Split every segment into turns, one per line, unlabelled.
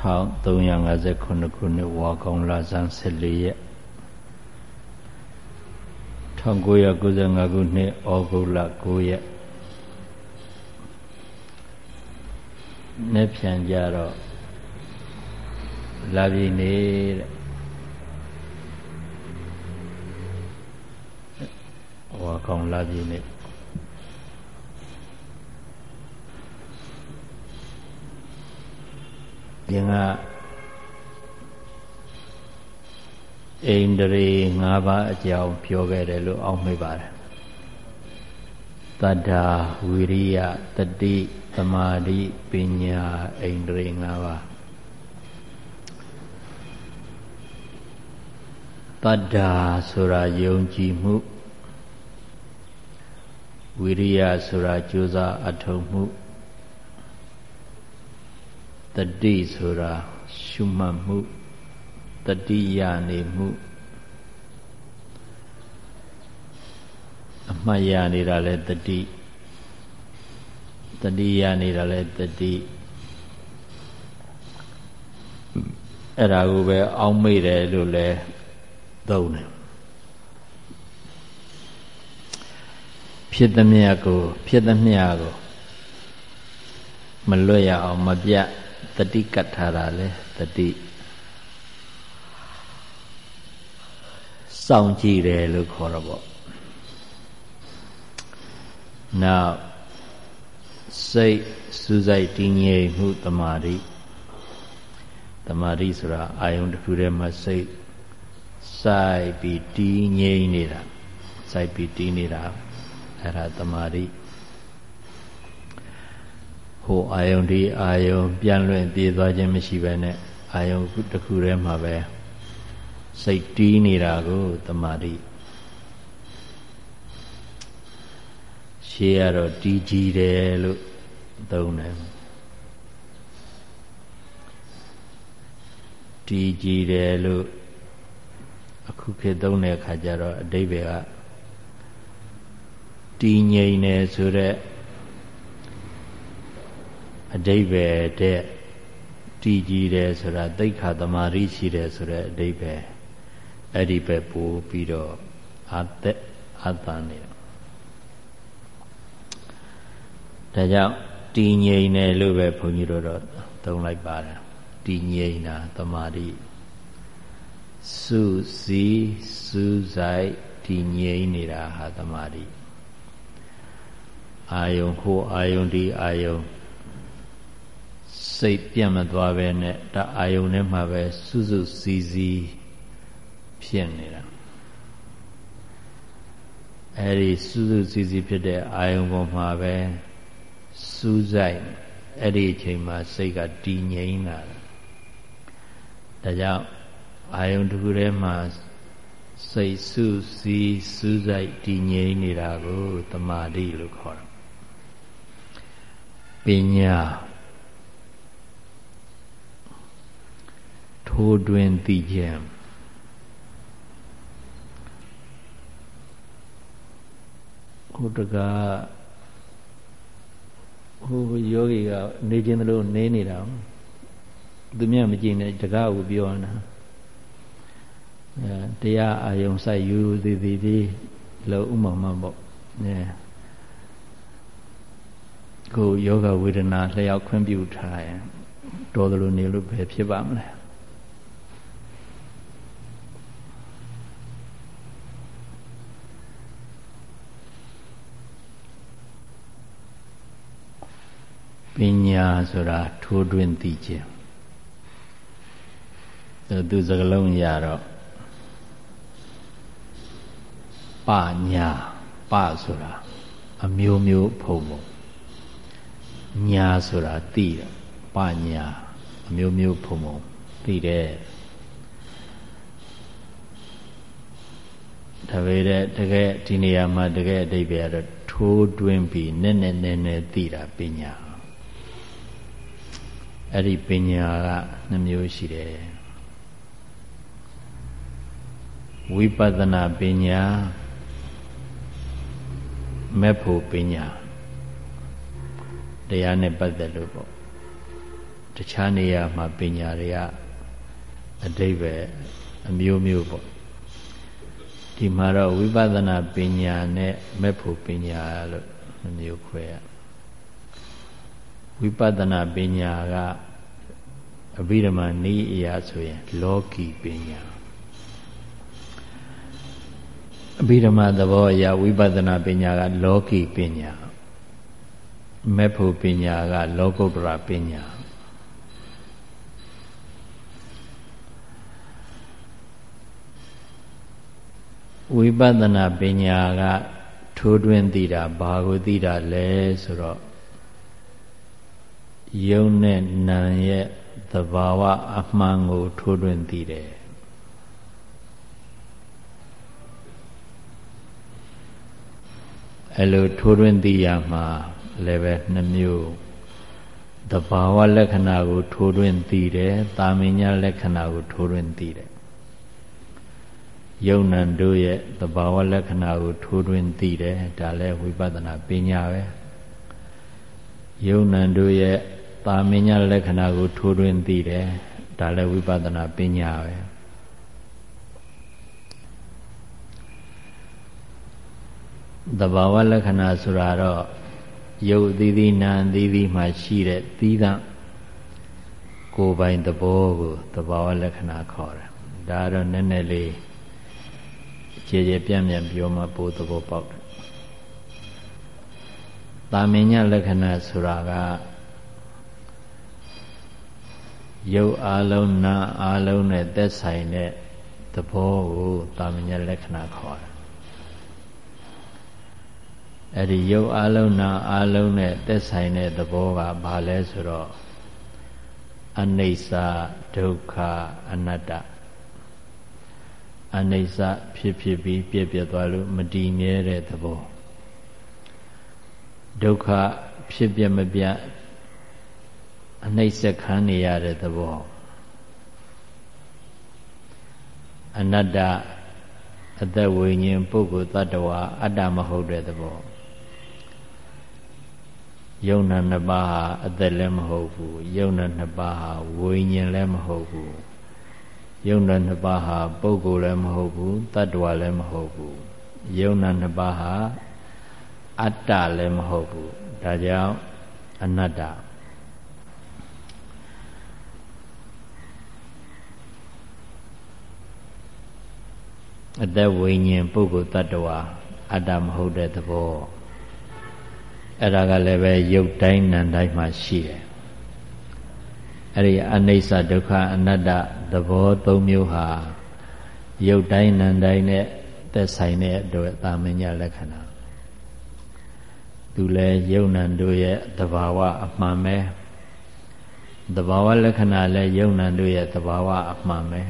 1359ခုနှစ်ဝါကောင်းလဆန်း14ရက်1995ခုနှစ်ဩဂုတ်လ9ရက်နေ့ပြန်ကြတော့လာပြီနေတဲ့ဝါကောင်းလာပြီနေ ရင်ကအိန္ဒြေ၅ပါးအကြောင်းပြောခဲ့တယ်လို့အောက်မေ့ပါတယ်တတ္တာဝိရိယတတိသမာဓိပညာအိန္ဒြေ၅ပါးတတ္တာဆိုတာယုံကြည်မှုဝိရိယဆိုတာကြိုးစားအထောက်မှု တတိဆိုတာရှုမှတ်မှုတတိယနေမှုအမှတ်ရနေတာလဲတတိတတိယနေတာလဲတတိအဲ့ဒါကိုပဲအောင်းမိတယ်လို့လဲသုံးတယ်ဖြစ်သမျှကို ဖြစ်သမျှကိုမလွတ်ရအောင်မပြတ် တတိကတ်ထားတာလေတတိစောင့်ကြည့်တယ်လို့ခေါ်တော့ပေါ့နောက်စိတ်စူးစိုက်တည်ငြိမ်မှုတမာတိတမာတိဆိုတာအာယုံတစ်ခုထဲမှာစိတ်စိုက်ပြီးတည်ငြိမ်နေတာစိုက်ပြီးတည်နေတာအဲ့ဒါတမာတိဟို အာယုံဒီအာယုံပြန်လွင့်ပြေးသွားခြင်းမရှိဘဲနဲ့အာယုံတစ်ခုထဲမှာပဲစိတ်တီးနေတာကိုတမာတိရှေးကတော့တီးကြည်တယ်လို့သုံးတယ်တီးကြည်တယ်လို့အခုခေတ်သုံးတဲ့အခါကျတော့အတိဘယ်ကတီးငြိမ်တယ်ဆိုတော့ အတိဘယ်တဲ့တည်ကြည်တယ်ဆိုတာသိက္ခာသမารိရှိတယ်ဆိုတဲ့အတိဘယ်အဲ့ဒီပဲပို့ပြီးတော့အာသက်အာသန်နေဒါကြောင့်တည်ငြိမ်တယ်လို့ပဲဘုန်းကြီးတို့တော့သုံးလိုက်ပါတယ်တည်ငြိမ်တာသမာဓိစုစည်းစူးစိုက်တည်ငြိမ်နေတာဟာသမာဓိအာယုံဟိုအာယုံဒီအာယုံ စိတ်ပြတ်မသွားပဲနဲ့ဒါအာယုံထဲမှာပဲစွစွစည်းစည်းဖြစ်နေတာအဲဒီစွစွစည်းစည်းဖြစ်တဲ့အာယုံပေါ်မှာပဲစူးစိုက်အဲ့ဒီအချိန်မှာစိတ်ကတည်ငြိမ်လာတယ်ဒါကြောင့်အာယုံတစ်ခုထဲမှာစိတ်စုစည်းစူးစိုက်တည်ငြိမ်နေတာကိုတမာတိလို့ခေါ်တယ်ပညာ ထိုးတွင်သိခြင်းခုတကဟိုယောဂီကနေခြင်းသလိုနေနေတာသူမြတ်မကြည့်နဲ့တကားကိုပြောနေတာအဲတရားအာယုံဆိုင်ယူသည်သည်ဒီလောဥမ္မာမပေါ့နဲကိုယောဂဝေဒနာလျှောက်ခွင့်ပြုထားရင်တော်တယ်လို့နေလို့ပဲဖြစ်ပါမလဲ ပညာဆိုတာထိုးတွင်းသိခြင်းသူစကလုံးရတော့ပညာပဆိုတာအမျိုးမျိုးဖုံဖုံညာဆိုတာသိတယ်ပညာအမျိုးမျိုးဖုံဖုံသိတယ်ဒါပေမဲ့တကယ်ဒီနေရာမှာတကယ်အတိတ်ပဲကတော့ထိုးတွင်းပြီးနည်းနည်းနည်းနည်းသိတာပညာ အဲ့ဒီပညာကနှမျိုးရှိတယ်ဝိပဿနာပညာမေဖို့ပညာတရားနဲ့ပတ်သက်လို့ပေါ့တတခြားနေရာမှာပညာတွေကအတိတ်ပဲအမျိုးမျိုးပေါ့ဒီမှာတော့ဝိပဿနာပညာနဲ့မဲ့ဖို့ပညာလို့မျိုးခွဲရ ဝိပဿနာပညာကအဘိဓမ္မာနည်းအရာဆိုရင် လောကီပညာအဘိဓမ္မာသဘောအရဝိပဿနာပညာက လောကီပညာမဲ့ဖို့ပညာက လောကုတ္တရာပညာဝိပဿနာပညာကထိုးတွင်းသိတာဘာကိုသိတာလဲဆိုတော့ ယုံနဲ့နာရဲ့သဘာဝအမှန်ကိုထိုးတွင်းသိတယ်အဲ့လိုထိုးတွင်းသိရမှာလည်းပဲနှမျိုးသဘာဝလက္ခဏာကိုထိုးတွင်းသိတယ်တာမင်ညာလက္ခဏာကိုထိုးတွင်းသိတယ်ယုံ nant တို့ရဲ့သဘာဝလက္ခဏာကိုထိုးထွင်းသိတယ်ဒါလည်းဝိပဿနာပညာပဲယုံ nant တို့ရဲ့ ပါမညာလက္ခဏာကိုထိုးထွင်းသိတယ်ဒါလည်းဝိပဿနာပညာပဲသဘာဝလက္ခဏာဆိုတာတော့ယုတ်သီးသီးနာသီးသီးမှရှိတဲ့သီးသန့်ကိုယ်ပိုင်သဘောကိုသဘာဝလက္ခဏာခေါ်တယ်ဒါတော့နည်းနည်းလေးခြေခြေပြန့်ပြန့်ပြောမှပိုသဘောပေါက်တယ်။တာမင်ညလက္ခဏာဆိုတာက ရုပ်အာလုံးနာအာလုံးနဲ့သက်ဆိုင်တဲ့သဘောကိုတာမင်ညလက္ခဏာခေါ်တယ်။အဲ့ဒီရုပ်အာလုံးနာအာလုံးနဲ့သက်ဆိုင်တဲ့သဘောကဘာလဲဆိုတော့အနိစ္စဒုက္ခအနတ္တအနိစ္စဖြစ်ဖြစ်ပြီးပြည့်ပြည့်သွားလို့မတည်မြဲတဲ့သဘောဒုက္ခဖြစ်ပြမပြ အနှိမ့်ဆက်ခံနေရတဲ့သဘောအနတ္တအသက်ဝိညာဉ်ပုဂ္ဂိုလ်တ attva အတ္တမဟုတ်တဲ့သဘောယုံနာနှစ်ပါးဟာအသက်လည်းမဟုတ်ဘူးယုံနာနှစ်ပါးဟာဝိညာဉ်လည်းမဟုတ်ဘူးယုံနာနှစ်ပါးဟာပုဂ္ဂိုလ်လည်းမဟုတ်ဘူးတ attva လည်းမဟုတ်ဘူးယုံနာနှစ်ပါးဟာအတ္တလည်းမဟုတ်ဘူးဒါကြောင့်အနတ္တ အတ္တဝိညာဉ်ပုဂ္ဂိုလ်တ attva အတ္တမဟုတ်တဲ့သဘောအဲ့ဒါကလည်းပဲရုပ်တိုင်းနာမ်တိုင်းမှာရှိတယ်အဲ့ဒီအနိစ္စဒုက္ခအနတ္တသဘောသုံးမျိုးဟာရုပ်တိုင်းနာမ်တိုင်းနဲ့သက်ဆိုင်တဲ့အတွက်သာမညလက္ခဏာသူလည်းယုံနံတို့ရဲ့သဘာဝအမှန်ပဲသဘာဝလက္ခဏာလည်းယုံနံတို့ရဲ့သဘာဝအမှန်ပဲ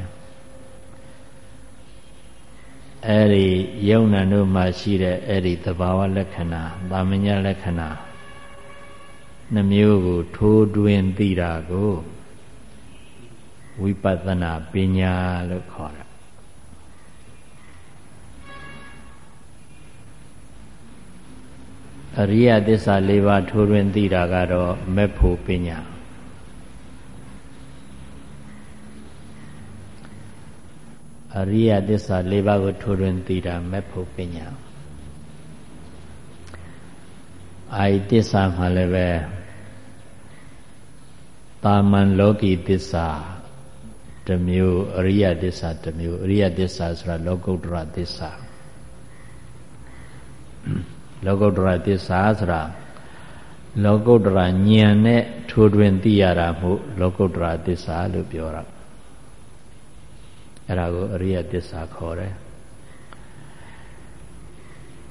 အဲ့ဒီယုံနံတို့မှာရှိတဲ့အဲ့ဒီသဘာဝလက္ခဏာသာမညလက္ခဏာနှမျိုးကိုထိုးတွင်သိတာကိုဝိပဿနာပညာလို့ခေါ်တာအရိယသစ္စာ၄ပါးထိုးတွင်သိတာကတော့မေဖို့ပညာ အရိယသစ္စာ၄ပါးကိုထိုးတွင်သိတာမေဖို့ပညာအာယသစ္စာမှလည်းပဲတာမန်လောကီသစ္စာတစ်မျိုးအရိယသစ္စာတစ်မျိုးအရိယသစ္စာဆိုတာလောကုတ္တရသစ္စာလောကုတ္တရသစ္စာဆိုတာလောကုတ္တရာဉာဏ်နဲ့ထိုးတွင်သိရတာမို့လောကုတ္တရာသစ္စာလို့ပြောတာ အဲ့ဒါကိုအရိယသစ္စာခေါ်တယ်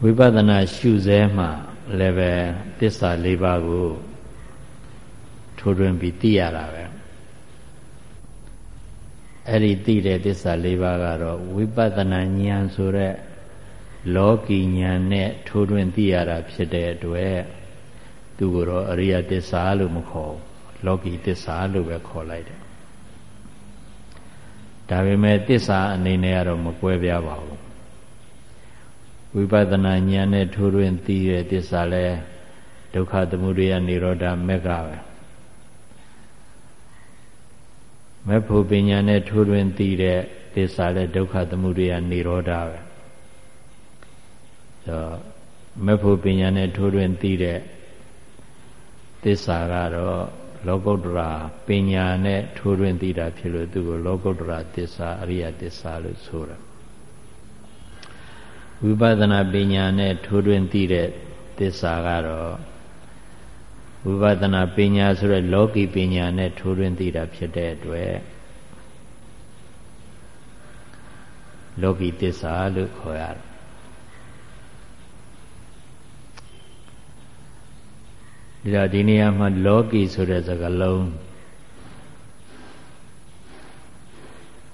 ဝိပဿနာရှုစဲမှာလည်းပဲသစ္စာ၄ပါးကိုထိုးတွင်ပြီးသိရတာပဲအဲ့ဒီသိတဲ့သစ္စာ၄ပါးကတော့ဝိပဿနာဉာဏ်ဆိုတဲ့လောကီဉာဏ်နဲ့ထိုးထွင်းသိရတာဖြစ်တဲ့အတွက်သူကိုတော့အရိယသစ္စာလို့မခေါ်ဘူးလောကီသစ္စာလို့ပဲခေါ်လိုက်တယ် ဒါပေမဲ့တစ္ဆာအနေနဲ့ကတော့မကွဲပြားပါဘူးဝိပဿနာဉာဏ်နဲ့ထိုးထွင်းသိတဲ့တစ္ဆာလဲဒုက္ခသမုဒယနိရောဓမက္ခပဲမေဖို့ပညာနဲ့ထိုးထွင်းသိတဲ့သစ္စာလဲဒုက္ခသမုဒယနိရောဓပဲဆိုမေဖို့ပညာနဲ့ထိုးထွင်းသိတဲ့သစ္စာကတော့ လောကုတ္တရာပညာနဲ့ထိုးထွင်းသိတာဖြစ်လို့သူ့ကိုလောကုတ္တရာသစ္စာအရိယသစ္စာလို့ဆိုတာဝိပဿနာပညာနဲ့ထိုးထွင်းသိတဲ့သစ္စာကတော့ဝိပဿနာပညာဆိုတဲ့လောကီပညာနဲ့ထိုးထွင်းသိတာဖြစ်တဲ့အတွက်လောကီသစ္စာလို့ခေါ်ရတယ် ဒီတော့ဒီနေရာမှာလောကီဆိုတဲ့စကားလုံး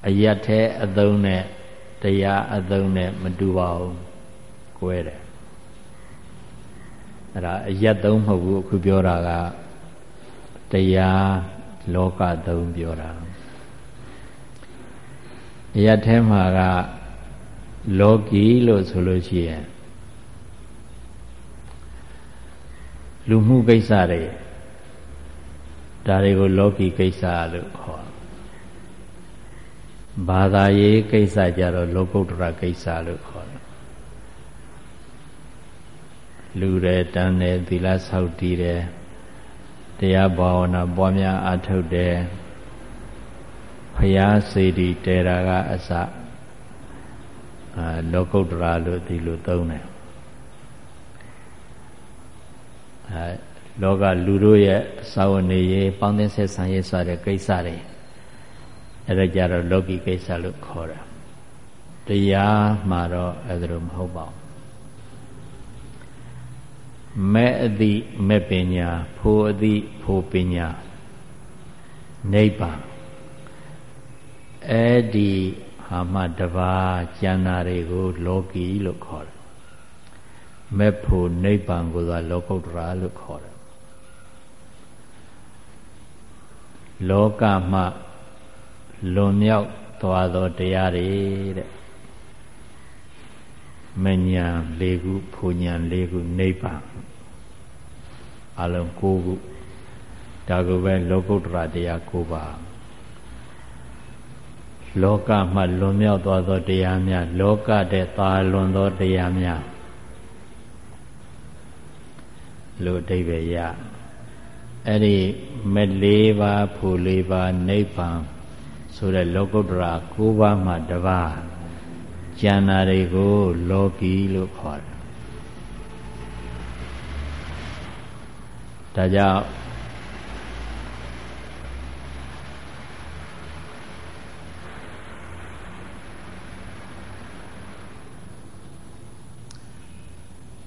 အယတ်ထဲအသုံးနဲ့တရားအသုံးနဲ့မတူပါဘူး꿰တယ်အဲ့ဒါအယတ်သုံးမဟုတ်ဘူးအခုပြောတာကတရားလောကသုံးပြောတာအယတ်ထဲမှာကလောကီလို့ဆိုလို့ရှိရင် လူမှုကိစ္စတွေဒါတွေကိုလောကီကိစ္စလို့ခေါ်ဘာသာရေးကိစ္စကြတော့လောကုတ္တရာကိစ္စလို့ခေါ်တယ်လူတယ်တန်းတယ်သီလဆောက်တည်တယ်တရားဘာဝနာပွားများအားထုတ်တယ်ဖရာစေတီတေရာကအစအာလောကုတ္တရာလို့ဒီလိုသုံးတယ် အဲလောကလူတို့ရဲ့စာဝနေရေးပေါင်းသင်းဆက်ဆံရေးစတဲ့ကိစ္စတွေအဲ့ဒါကြတော့လောကီကိစ္စလို့ခေါ်တာတရားမှာတော့အဲ့ဒါလိုမဟုတ်ပါဘူးမဲ့အသည့်မဲ့ပညာဖိုအသည့်ဖိုပညာနိဗ္ဗာန်အဲ့ဒီဟာမှတပါးကျန်တာတွေကို လောကီလို့ခေါ်တယ် မဲ့ဖို့နိဗ္ဗာန်ကိုသာလောကုတ္တရာလို့ခေါ်တယ်လောကမှလွန်မြောက်သွားသောတရားတွေတဲ့မညာ၄ခုဖူညာ၄ခုနိဗ္ဗာန်အလုံး၉ခုဒါကိုပဲလောကုတ္တရာတရား၉ပါးလောကမှလွန်မြောက်သွားသောတရားများလောကတဲ့သာလွန်သောတရားများ လို့အဓိပ္ပာယ်ရအဲ့ဒီမလေးပါးဖူလေးပါးနိဗ္ဗာန်ဆိုတဲ့လောကုတ္တရာ၉ပါးမှတပါးကျန်တာတွေကိုလောကီလို့ခေါ်တယ်ဒါကြောင့်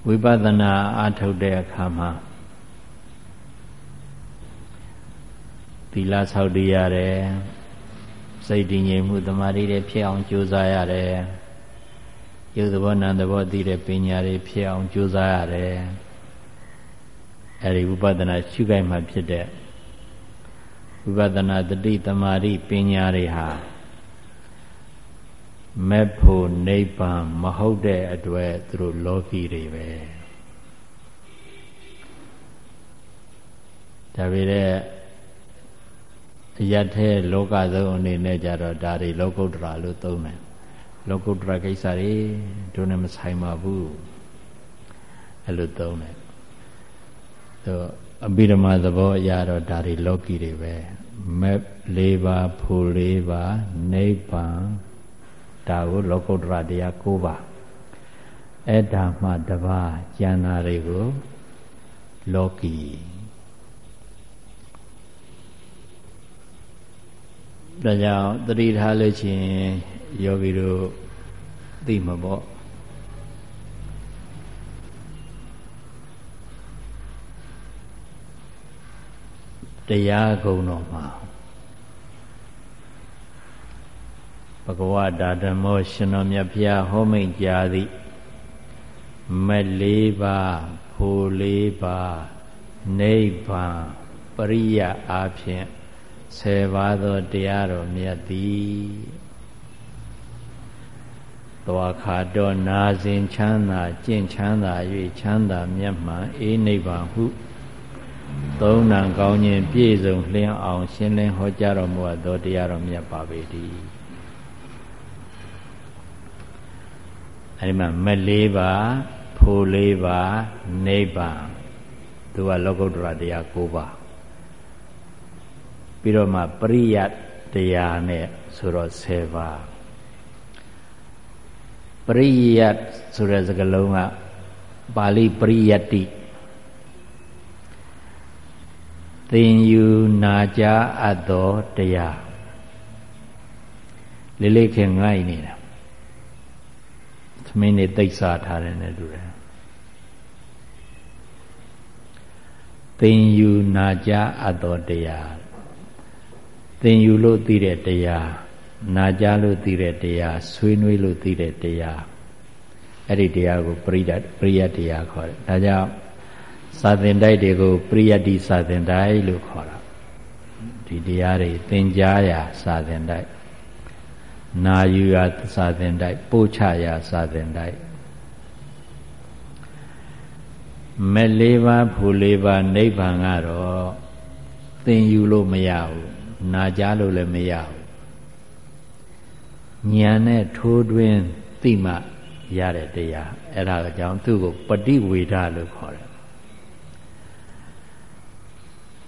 ဝိပဿနာအားထုတ်တဲ့အခါမှာသီလဆောက်တည်ရတယ်စိတ်တည်ငြိမ်မှုတမာတိတွေဖြစ်အောင်ကြိုးစားရတယ်ရုပ်သဘောနာမ်သဘောသိတဲ့ပညာတွေဖြစ်အောင်ကြိုးစားရတယ်အဲဒီဝိပဿနာရှုခိုက်မှဖြစ်တဲ့ဝိပဿနာတတိတမာတိပညာတွေဟာ မဲ့ဖို့နိဗ္ဗာန်မဟုတ်တဲ့အတွက်သူတို့လောကီတွေပဲဒါပေမဲ့အရထဲလောကသုံးအနေနဲ့ကြတော့ဒါတွေလောကုတ္တရာလို့သုံးတယ်လောကုတ္တရာကိစ္စတွေတို့နဲ့မဆိုင်ပါဘူးအဲ့လိုသုံးတယ်သူအဘိဓမ္မာသဘောအရတော့ဒါတွေလောကီတွေပဲမက်၄ပါးဖူ၄ပါးနိဗ္ဗာန် ဒါကိုလောကုတ္တရာတရား၉ပါးအဲ့ဒါမှတပါးကျန်တာတွေကိုလောကီဒါကြောင့်တတိထားလို့ချင်းယောဂီတို့သိမှာပေါ့တရားကုံတော်မှာဘ ဂဝတာဓမ္မောရှင်တော်မြတ်ဖျားဟောမိန်ကြားသည်မက်လေးပါးဖိုလေးပါးနိဗ္ဗာန်ပရိယအားဖြင့်ဆယ်ပါးသောတရားတော်မြတ်သည်သွားခါတော်နာစဉ်ချမ်းသာကျင့်ချမ်းသာ၍ချမ်းသာမြတ်မှန်အေးနိဗ္ဗာန်ဟုသုံးနံကောင်းခြင်းပြည့်စုံလင်းအောင်ရှင်းလင်းဟောကြားတော်မူသောတရားတော်မြတ်ပါပေတည်း အဲဒီမှာမလေးပါဖိုလေးပါနိဗ္ဗာန်သူကလောကုတ္တရာတရား၉ပါးပြီးတော့မှပရိယတ်တရားနဲ့ဆိုတော့10ပါးပရိယတ်ဆိုတဲ့စကားလုံးကပါဠိပရိယတ္တိသင်ယူနာကြားအပ်သောတရားလေးလေးခင်ငိုက်နေတာ သမင်းနေသိစာထားတယ်နဲ့တူတယ်သင်ယူနာကြားအပ်သောတရားသင်ယူလို့သိတဲ့တရားနာကြားလို့သိတဲ့တရားဆွေးနွေးလို့သိတဲ့တရားအဲ့ဒီတရားကိုပရိဒပရိယတ်တရားခေါ်တယ်ဒါကြောင့်စာသင်တိုက်တွေကိုပရိယတ္တိစာသင်တိုက်လို့ခေါ်တာဒီတရားတွေသင်ကြားရာစာသင်တိုက် နာယူရာစာသင်တိုက်ပို့ချရာစာသင်တိုက်မဲ့လေးပါးဖူလေးပါးနိဗ္ဗာန်ကတော့သင်ယူလို့မရဘူးနာကြားလို့လည်းမရဘူးဉာဏ်နဲ့ထိုးတွင်းသိမှရတဲ့တရားအဲ့ဒါကြောင့်သူ့ကိုပฏิဝေဒလို့ခေါ်တယ်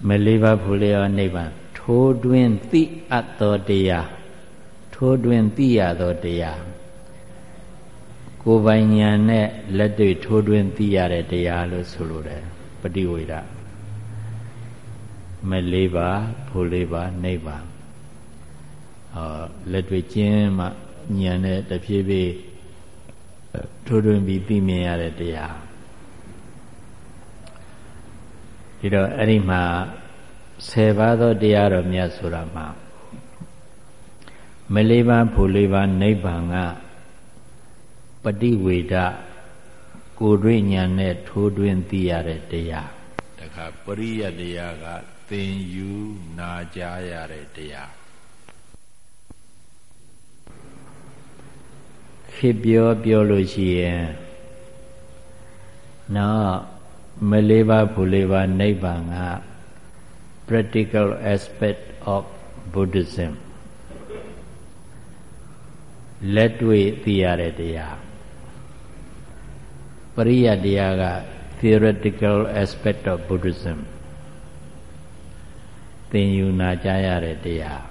မလေးပါးဖူလေးရောနိဗ္ဗာန်ထိုးတွင်းသိအပ်သောတရား ထိုးတွင်းသိရသောတရားကိုယ်ပိုင်ဉာဏ်နဲ့လက်တွေ့ထိုးတွင်းသိရတဲ့တရားလို့ဆိုလိုတယ်ပฏิဝေဒမလေးပါဖူလေးပါနိဗ္ဗာန်ဟောလက်တွေ့ကျင်းမှဉာဏ်နဲ့တဖြည်းဖြည်းထိုးတွင်းပြီးသိမြင်ရတဲ့တရားဒီတော့အဲ့ဒီမှာ10ပါးသောတရားတော်မြတ်ဆိုတာမှာ မလေးပါးဖူလေးပါးနိဗ္ဗာန်ကပฏิဝေဒကိုယ်တွေ့ဉာဏ်နဲ့ထိုးတွင်းသိရတဲ့တရားတခါပရိယတရားကသင်ယူနာကြားရတဲ့တရားခေပြောပြောလို့ရှိရင်နော်မလေးပါဖူလေးပါနိဗ္ဗာန်က practical aspect of Buddhism လက်တွေ့သိရတဲ့တရားပရိယတရားက theoretical aspect of Buddhism သင်ယူနာကြားရတဲ့တရား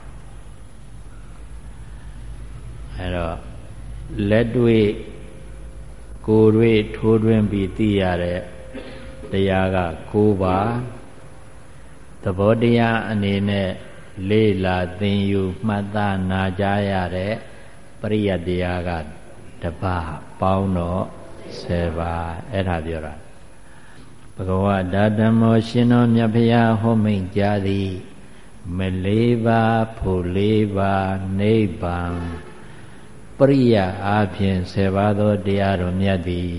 အဲတော့လက်တွေ့ကိုယ်တွေ့ထိုးတွင်းပြီးသိရတဲ့တရားက9ပါးသဘောတရားအနေနဲ့လေးလာသင်ယူမှတ်သားနာကြားရတဲ့ ပရိယတရားကတပါးပေါင်းတော့10ပါးအဲ့ဒါပြောတာဘဂဝတာဓမ္မောရှင်တော်မြတ်ဖရာဟောမိန်ကြားသည်မလေးပါဖို့လေးပါနိဗ္ဗာန်ပရိယအားဖြင့်10ပါးသောတရားတော်မြတ်သည်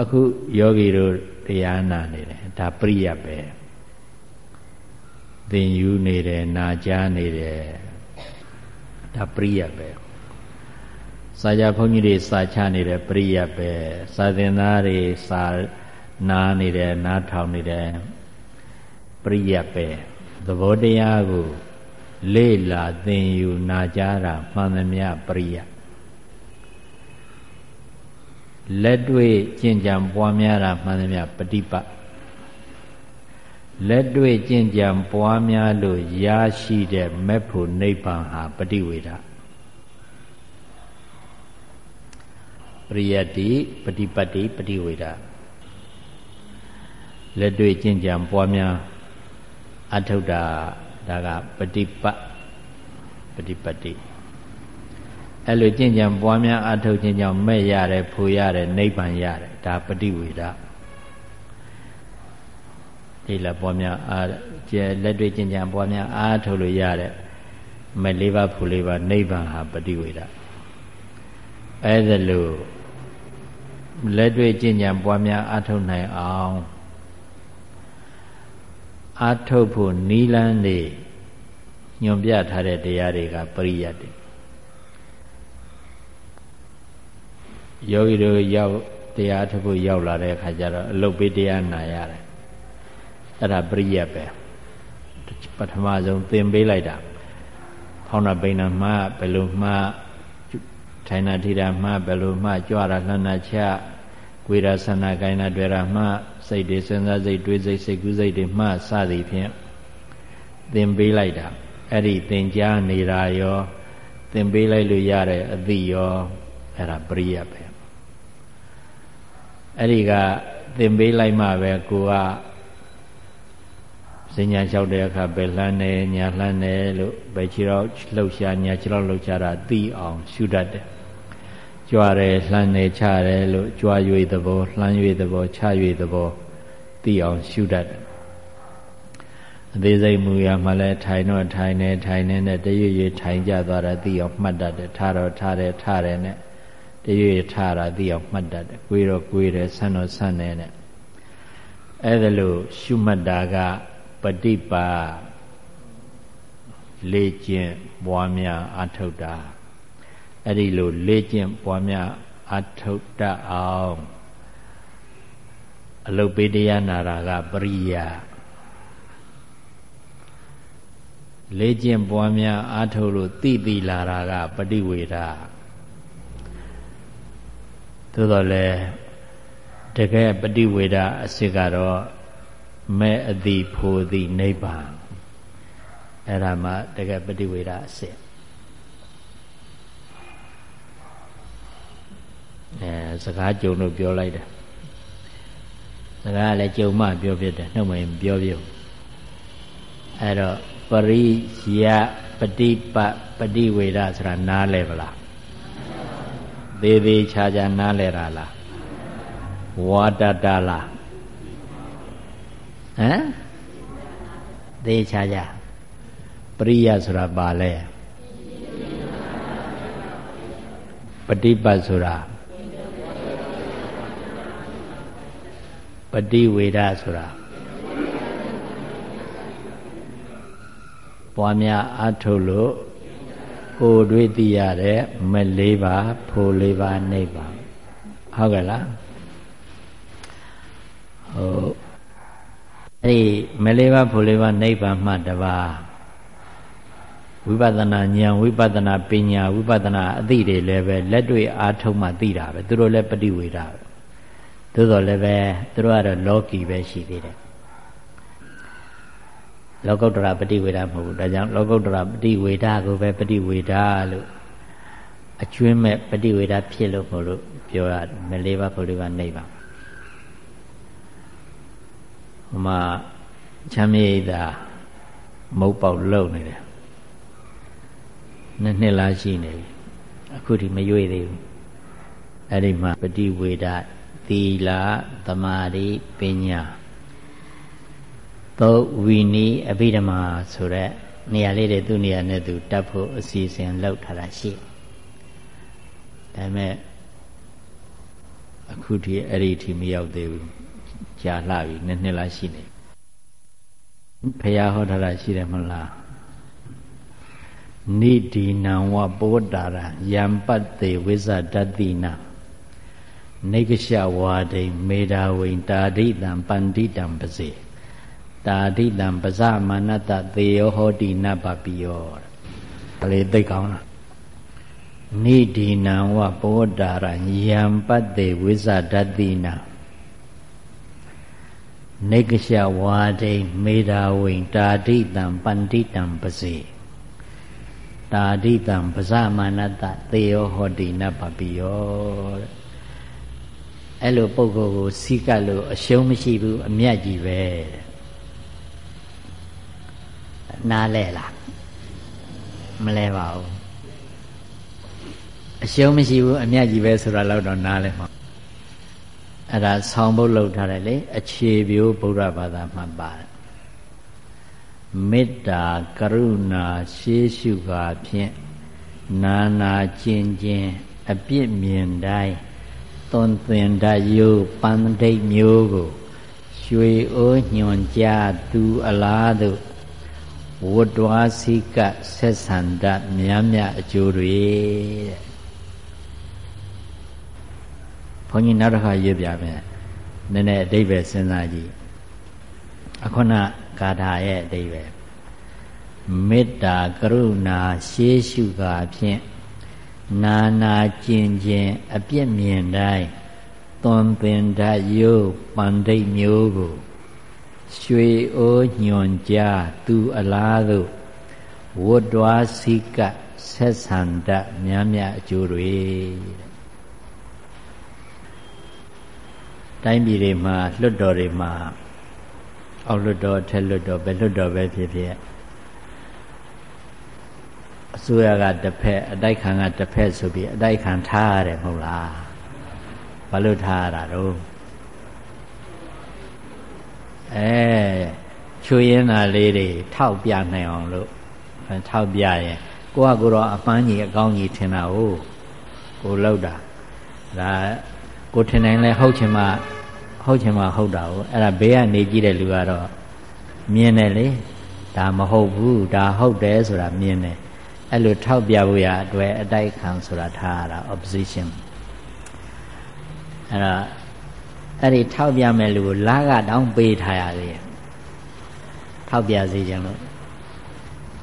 အခုယောဂီတို့တရားနာနေတယ်ဒါပရိယပဲသင်ယူနေတယ်နာကြားနေတယ် ဒါပရိယပဲစာကြဘုန်းကြီးတွေစာချနေတယ်ပရိယပဲစာသင်သားတွေစာနာနေတယ်နားထောင်နေတယ်ပရိယပဲသဘောတရားကိုလေ့လာသင်ယူနာကြားတာမှန်သမျှပရိယလက်တွေ့ကျင့်ကြံပွားများတာမှန်သမျှပฏิပတ် လက်တွေ့ကျင့်ကြံပွားများလို့ရရှိတဲ့မေဖို့နိဗ္ဗာန်ဟာပฏิဝေဒပရိယတိပฏิပတ်တိပฏิဝေဒလက်တွေ့ကျင့်ကြံပွားများအထုဒ္ဓဒါကပฏิပတ်ပฏิပတ်တိအဲ့လိုကျင့်ကြံပွားများအထုတ်ခြင်းကြောင့်မဲ့ရတယ်ဖူရတယ်နိဗ္ဗာန်ရတယ်ဒါပฏิဝေဒ ဒီလာပွားများအားကျဲလက်တွေ့ကျင့်ကြံပွားများအားထုတ်လို့ရတဲ့မဲ့လေးပါးဖူလေးပါးနိဗ္ဗာန်ဟာပฏิဝေဒအဲ့ဒါလို့လက်တွေ့ကျင့်ကြံပွားများအားထုတ်နိုင်အောင်အားထုတ်ဖို့နီးလန်းနေညွန်ပြထားတဲ့တရားတွေကပရိယတ်တွေယောဂီတို့ရောက်တရားထုတ်ဖို့ရောက်လာတဲ့အခါကျတော့အလုတ်ပေးတရားနာရတယ် အဲ့ဒါပရိယတ်ပဲပထမဆုံးသင်ပေးလိုက်တာဖောင်းတာပိန်တာမှဘယ်လိုမှထိုင်တာထိတာမှဘယ်လိုမှကြွတာလှမ်းတာချကွေတာဆန္ဒကိုင်းတာတွေ့တာမှစိတ်တွေစဉ်းစားစိတ်တွေးစိတ်စိတ်ကူးစိတ်တွေမှစသည်ဖြင့်သင်ပေးလိုက်တာအဲ့ဒီသင်ကြားနေတာရောသင်ပေးလိုက်လို့ရတဲ့အသည့်ရောအဲ့ဒါပရိယတ်ပဲအဲ့ဒီကသင်ပေးလိုက်မှပဲကိုက စဉညာလျှောက်တဲ့အခါပဲလှမ်းတယ်ညာလှမ်းတယ်လို့ပဲခြေတော့လှုပ်ရှားညာခြေတော့လှုပ်ရှားတာသိအောင်ရှုတတ်တယ်ကြွားတယ်လှမ်းတယ်ချတယ်လို့ကြွား၍သဘောလှမ်း၍သဘောချ၍သဘောသိအောင်ရှုတတ်တယ်အသေးစိတ်မူရမှလည်းထိုင်တော့ထိုင်နေထိုင်နေနဲ့တရွရွထိုင်ကြသွားတာသိအောင်မှတ်တတ်တယ်ထားတော့ထားတယ်ထားတယ်နဲ့တရွရွထားတာသိအောင်မှတ်တတ်တယ်ကိုယ်တော့ကိုယ်တယ်ဆန်းတော့ဆန်းတယ်နဲ့အဲ့ဒါလို့ရှုမှတ်တာက ပฏิပါလေ့ကျင့်ပွားများအထုတ်တာအဲ့ဒီလိုလေ့ကျင့်ပွားများအထုတ်တတ်အောင်အလုတ်ပေးတရားနာတာကပရိယာလေ့ကျင့်ပွားများအထုတ်လို့သိသိလာတာကပฏิဝေဒသို့တော်လည်းတကယ်ပฏิဝေဒအစစ်ကတော့ မဲ့အတိဖို့သည်နိဗ္ဗာန်အဲ့ဒါမှတကယ်ပฏิဝေဒအစစ်အဲစကားကြုံလို့ပြောလိုက်တယ်စကားလည်းကြုံမှပြောဖြစ်တယ်နှုတ်မရင်ပြောပြအဲ့တော့ပရိယပฏิပပฏิဝေဒဆိုတာနားလဲဗလားသေးသေးချာချာနားလဲတာလားဝါတတလား ဟမ်သေချာကြပရိယဆိုတာပါလဲပฏิပတ်ဆိုတာပฏิဝေဒဆိုတာပွားများအထုတ်လို့ကိုယ်တွေ့သိရတဲ့မလေးပါဖိုလေးပါနိဗ္ဗာန်ဟုတ်ကဲ့လားဟုတ် အဲ့ဒီမလေးပါဖို့လေးပါနိဗ္ဗာန်မှတပါဝိပဿနာဉာဏ်ဝိပဿနာပညာဝိပဿနာအသိတွေလည်းပဲလက်တွေ့အားထုတ်မှသိတာပဲသူတို့လည်းပฏิဝေဒပဲသို့တော်လည်းပဲသူတို့ကတော့လောကီပဲရှိသေးတယ်လောကုတ္တရာပฏิဝေဒမဟုတ်ဘူးဒါကြောင့်လောကုတ္တရာပฏิဝေဒကိုပဲပฏิဝေဒလို့အကျွင်းမဲ့ပฏิဝေဒဖြစ်လို့မလို့ပြောရမလေးပါဖို့လေးပါနိဗ္ဗာန် ဟိုမှာချမ်းမြေ့တာမုတ်ပေါက်လုံနေတယ်နှစ်နှစ်လားရှိနေပြီအခုထိမရွေ့သေးဘူးအဲ့ဒီမှာပฏิဝေဒသီလသမာဓိပညာသောဝီနီအဘိဓမ္မာဆိုတဲ့နေရာလေးတွေသူ့နေရာနဲ့သူတတ်ဖို့အစီအစဉ်လုပ်ထားတာရှိဒါပေမဲ့အခုထိအဲ့ဒီထိမရောက်သေးဘူး ကြာလှပြီနှစ်နှစ်လားရှိနေဖះဟောထားတာရှိတယ်မလားနိဒီနံဝပောတာရယံပတ္တေဝိဇဒတ္တိနာနေကရှဝါဒိမေတာဝိန်တာဒိတံပန္တိတံပစေတာဒိတံပဇမနတသေယောဟောတိနပပိယောဒါလေးသိကောင်းလားနိဒီနံဝပောတာရယံပတ္တေဝိဇဒတ္တိနာ နေကရှဝါဒိမေတာဝိတာတိတံပန္တိတံပစေတာတိတံပဇမာနတသေယောဟောတိနပပိယောတဲ့အဲ့လိုပုဂ္ဂိုလ်ကိုစီကပ်လို့အရှုံးမရှိဘူးအမြတ်ကြီးပဲနားလဲလားမလဲပါဘူးအရှုံးမရှိဘူးအမြတ်ကြီးပဲဆိုတာတော့နားလဲမှာ အဲ့ဒါဆောင်းဖို့လုပ်ထားတယ်လေအခြေပြိုးဗုဒ္ဓဘာသာမှာပါတယ်မေတ္တာကရုဏာရှေးရှုကာဖြင့်နာနာကျင်ကျင်အပြစ်မြင်တိုင်းသွန်သင်တယုပန္ဒိတ်မျိုးကို ရွှေအိုးညွန်ကြသူအလားတို့ဝတ္တဝါစိကဆက်ဆံတမြတ်မြတ်အကျိုးတွေတဲ့ ဘုန်းကြီးနောက်တစ်ခါရွတ်ပြမယ်နည်းနည်းအတိတ်ပဲစဉ်းစားကြည့်အခုနဂါထာရဲ့အဓိပ္ပာယ်မေတ္တာကရုဏာရှေးရှုကာဖြင့်နာနာကျင်ကျင်အပြစ်မြင်တိုင်းသွန်သင်တတ်ယုပန္ဒိတ်မျိုးကိုရွှေအိုးညွန်ကြားသူအလားသို့ဝတ်တွားစိကဆက်ဆံတတ်များများအကျိုးတွေတို င်းပြည်တွေမှာလွတ်တော်တွေမှာအောက်လွတ်တော်ထက်လွတ်တော်ပဲလွတ်တော်ပဲဖြစ်ဖြစ်အစိုးရကတစ်ဖက်အတိုက်ခံကတစ်ဖက်ဆိုပြီးအတိုက်ခံထားရတယ်မဟုတ်လားဘာလို့ထားရတာတော့အဲချွေရင်တာလေးတွေထောက်ပြနိုင်အောင်လို့ထောက်ပြရင်ကိုကကိုတော့အပန်းကြီးအကောင်းကြီးထင်တာဟုတ်ကိုလောက်တာဒါ ကိုထင်နိုင်လဲဟုတ်ချင်မှဟုတ်ချင်မှဟုတ်တာဟုတ်အဲ့ဒါဘေးကနေကြည့်တဲ့လူကတော့မြင်တယ်လေဒါမဟုတ်ဘူးဒါဟုတ်တယ်ဆိုတာမြင်တယ်အဲ့လိုထောက်ပြဖို့ရအတွက်အတိုက်ခံဆိုတာထားရတာ opposition အဲ့တော့အဲ့ဒီထောက်ပြမဲ့လူကိုလာကတောင်းပေးထားရလေထောက်ပြစေခြင်းလို့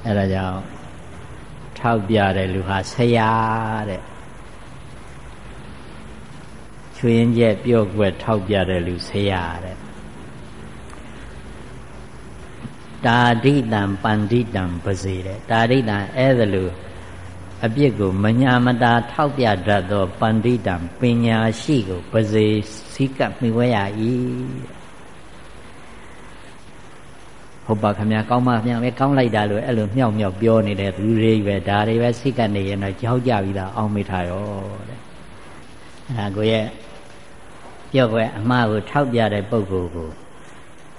အဲ့ဒါကြောင့်ထောက်ပြတဲ့လူဟာဆရာတဲ့ ချွေရင်ကျက်ပြော့ကွက်ထောက်ပြတဲ့လူဆရာတဲ့တာဒိတံပန္တိတံပစေတဲ့တာဒိတံအဲ့ဒါလို့အပြစ်ကိုမညာမတာထောက်ပြတတ်သောပန္တိတံပညာရှိကိုပစေစိကမိဝဲရ၏ဟုတ်ပါခမကောင်းပါခမပဲကောင်းလိုက်တာလို့အဲ့လိုမြောက်မြောက်ပြောနေတဲ့သူတွေပဲဒါတွေပဲစိတ်ကနေရင်တော့ကြောက်ကြပြီလားအောင်းမိထားရောတဲ့အဲကိုရဲ့ ပြောကွယ်အမှားကိုထောက်ပြတဲ့ပုဂ္ဂိုလ်ကို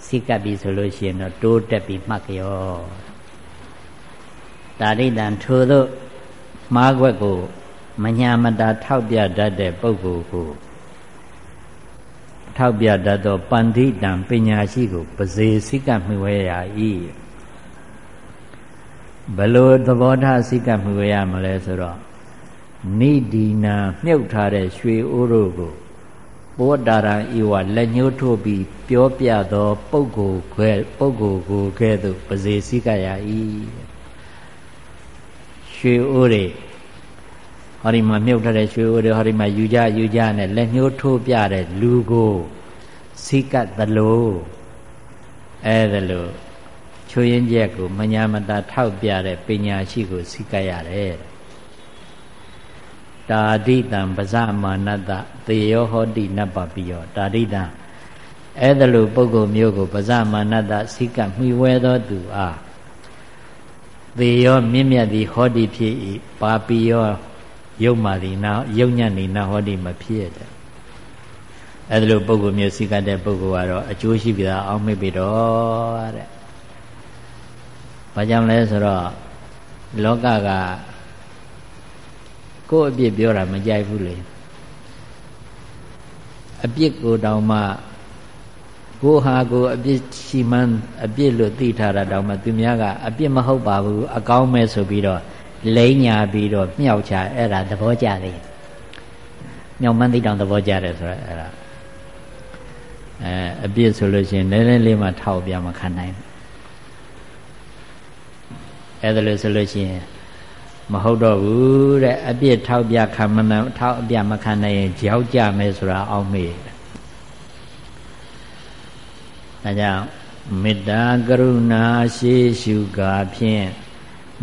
စိတ်ကပ်ပြီဆိုလို့ရှိရင်တော့တိုးတက်ပြီးမှတ်ကြောတာရိတံထို့သောမှားွက်ကိုမညာမတာထောက်ပြတတ်တဲ့ပုဂ္ဂိုလ်ကိုထောက်ပြတတ်သောပန္တိတံပညာရှိကိုပဇေစိကမှီဝဲရာဤဘလို့သဘောထားစိကမှီဝဲရမလဲဆိုတော့နိဒီနာမြုပ်ထားတဲ့ရွှေအိုးတို့ကို ဘောတာရံဤဝလက်ညှိုးထိုးပြီးပြောပြသောပုဂ္ဂိုလ်ခွဲပုဂ္ဂိုလ်ကိုကဲ့သို့ပဇေစိကရာဤရွှေအိုးတွေဟောဒီမှာမြုပ်ထားတဲ့ရွှေအိုးတွေဟောဒီမှာယူကြယူကြနဲ့လက်ညှိုးထိုးပြတဲ့လူကိုစိကသလိုအဲဒါလို့ချိုးရင်ချက်ကိုမညာမတာထောက်ပြတဲ့ပညာရှိကိုစိကရတယ် တာဒိတံပဇမာနတသေယောဟောတိနပပိယောတာဒိတံအဲ့ဒါလိုပုဂ္ဂိုလ်မျိုးကိုပဇမာနတစိကမှီဝဲသောသူအားသေယောမြင့်မြတ်သည်ဟောတိဖြစ်၏ပါပိယောယုတ်မာသည်နာယုတ်ညံ့နေနာဟောတိမဖြစ်တဲ့အဲ့ဒါလိုပုဂ္ဂိုလ်မျိုးစိကတဲ့ပုဂ္ဂိုလ်ကတော့အကျိုးရှိပြီလားအောင်းမိပြီတော့တဲ့ဘာကြောင့်လဲဆိုတော့လောကက ကိုယ့်အပြစ်ပြောတာမကြိုက်ဘူးလေအပြစ်ကိုတောင်မှကိုဟာကိုအပြစ်ရှိမှန်းအပြစ်လို့သိထားတာတောင်မှသူများကအပြစ်မဟုတ်ပါဘူးအကောင်းမဲ့ဆိုပြီးတော့လိမ့်ညာပြီးတော့မြောက်ချအဲ့ဒါသဘောကျတယ်မြောက်မှန်းသိတောင်သဘောကျတယ်ဆိုတော့အဲ့ဒါအဲအပြစ်ဆိုလို့ရှိရင်နည်းနည်းလေးမှထောက်ပြမခံနိုင်ဘူးအဲ့ဒါလို့ဆိုလို့ရှိရင် မဟုတ်တော့ဘူးတဲ့အပြစ်ထောက်ပြခံမနာထောက်အပြမခံနိုင်ရင်ကြောက်ကြမယ်ဆိုတာအောက်မေ့ဒါကြောင့်မေတ္တာကရုဏာရှိရှုကာဖြင့်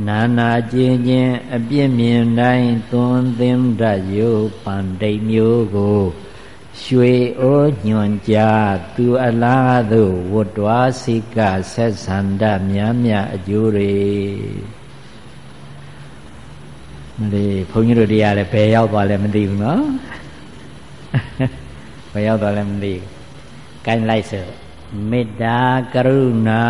နာနာကျင်ခြင်းအပြစ်မြင်တိုင်းသွန်သင်တတ်ယုပန္တိမျိုးကို ရွှေအိုးညွန်ကြားသူအလားသို့ဝတ်တွားစိကဆက်ဆန္ဒများများအကျိုးတွေမ လေးဘုန်းကြီးတို့တရားလည်းဘယ်ရောက်သွားလဲမသိဘူးနော်ဘယ်ရောက်သွားလဲမသိဘူးကိုင်းလိုက်စို့မေတ္တာကရုဏာ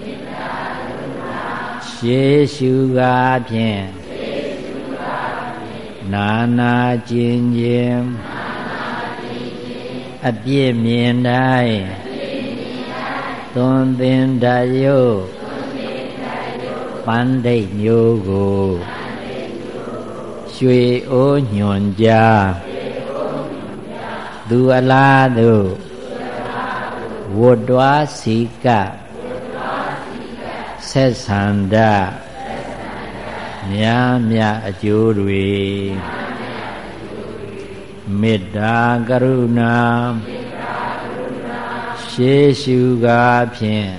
မေတ္တာကရုဏာရှေးရှုကားဖြင့်ရှေးရှုကားဖြင့်နာနာကျင်ခြင်းနာနာကျင်ခြင်းအပြည့်မြင်တိုင်းအပြည့်မြင်တိုင်းသွန်သင်တယုသွန်သင်တယုပန္ဒိတ်မျိုးကို ရွှေအိုးညွန်ကြသူအလားသို့ဝဝတ္တွာစီကဆက်ဆန္ဒမြားမြအကျိုးတွေမေတ္တာကရုဏာရှေးရှုကားဖြင့်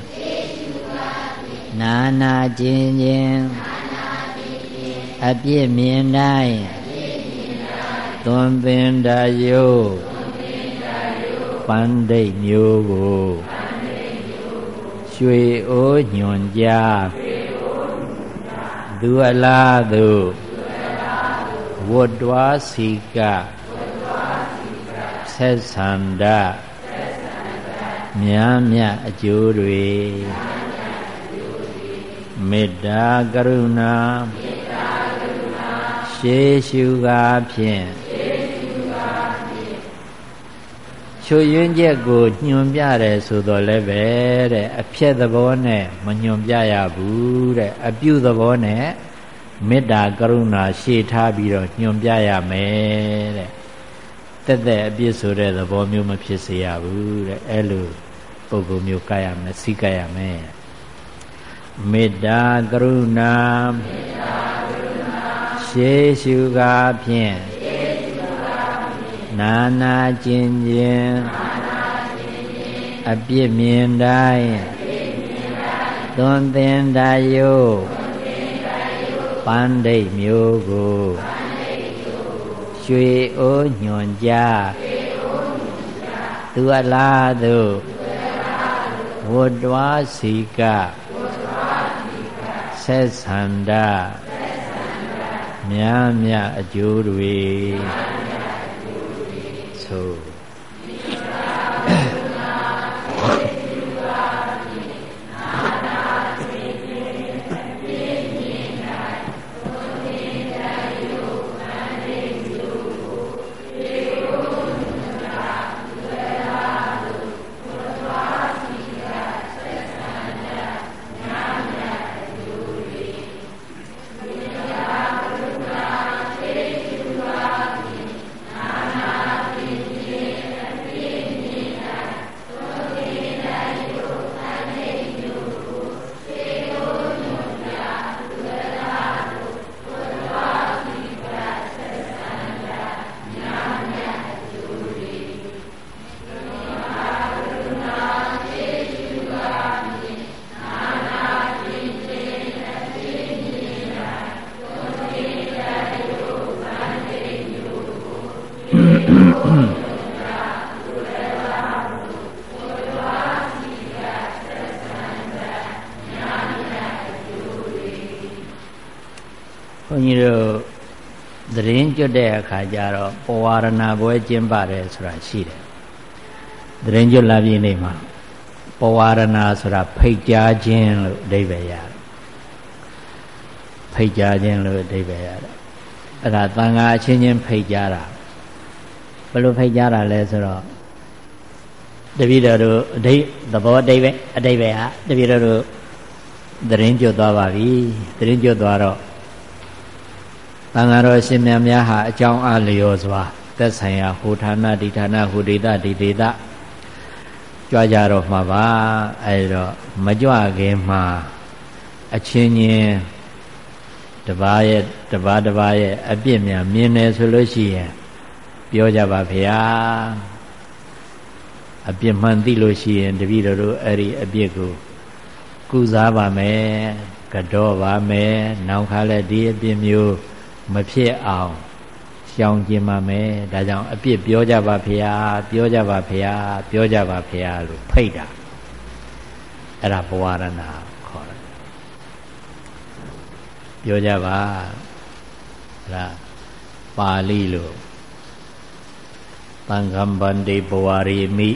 နာနာခြင်းခြင်း အပြစ်မြင်တိုင်းသွန်သင်တယုပန္ဒိတ်မျိုးကိုရွှေအိုးညွန်ကြသူအလားသူဝတ္တွားစီကဆက်ဆန္ဒမြားမြအကျိုးတွေမေတ္တာကရုဏာ ရှေးရှုကားဖြင့်ချွယွင်းချက်ကိုညွန်ပြတယ်ဆိုတော့လည်းပဲတဲ့အဖြက်သဘောနဲ့မညွန်ပြရဘူးတဲ့အပြုသဘောနဲ့မေတ္တာကရုဏာရှေ့ထားပြီးတော့ညွန်ပြရမယ်တဲ့တက်တဲ့အပြစ်ဆိုတဲ့သဘောမျိုးမဖြစ်စေရဘူးတဲ့အဲ့လိုပုဂ္ဂိုလ်မျိုးကရမယ်စိကရမယ်မေတ္တာကရုဏာမေတ္တာကရုဏာ ရှေးရှုကားဖြင့်နာနာကျင်ခြင်းအပြစ်မြင်တိုင်းသွန်သင်တယုပန္ဒိတ်မျိုးကိုရွှေအိုးညွန်ကြသူအလားသူဝတ္တဝါစီကဆက်ဆန္ဒ မြားမြအကျိုးတွေ ကျွတ်တဲ့အခါကျတော့ပဝရဏဘွဲကျင်းပါတယ်ဆိုတာရှိတယ်။တရင်ကျွတ်လာပြည့်နေ့မှာပဝရဏဆိုတာဖိတ်ကြားခြင်းလို့အဓိပ္ပာယ်ရတယ်။ဖိတ်ကြားခြင်းလို့အဓိပ္ပာယ်ရတယ်။အဲ့ဒါသံဃာအချင်းချင်းဖိတ်ကြားတာဘယ်လိုဖိတ်ကြားတာလဲဆိုတော့တပည့်တော်တို့အဓိသဘောအဓိပ္ပာယ်အဓိပ္ပာယ်ဟာတပည့်တော်တို့တရင်ကျွတ်သွားပါပြီ။တရင်ကျွတ်သွားတော့ တန်ဃာတော်ရှင်မြတ်များဟာအကြောင်းအလျော်စွာသက်ဆိုင်ရာဟိုဌာနဒီဌာနဟိုဒေသဒီဒေသကြွကြတော့မှာပါအဲဒါမကြွခင်မှာအချင်းချင်းတပါးရဲ့တပါးတပါးရဲ့အပြစ်များမြင်တယ်ဆိုလို့ရှိရင်ပြောကြပါဗျာအပြစ်မှန်သိလို့ရှိရင်တပည့်တော်တို့အဲ့ဒီအပြစ်ကိုကုစားပါမယ်ကတော့ပါမယ်နောက်ခါလဲဒီအပြစ်မျိုး မဖြစ်အောင်ရှောင်ကျင်ပါမယ်ဒါကြောင့်အပြစ်ပြောကြပါဖေဟာပြောကြပါဖေဟာပြောကြပါဖေဟာလို့ဖိတ်တာအဲ့ဒါဘဝရဏခေါ်တယ်ပြောကြပါအဲ့ဒါပါဠိလို့သံဃံဗန္တိဘဝရိမိ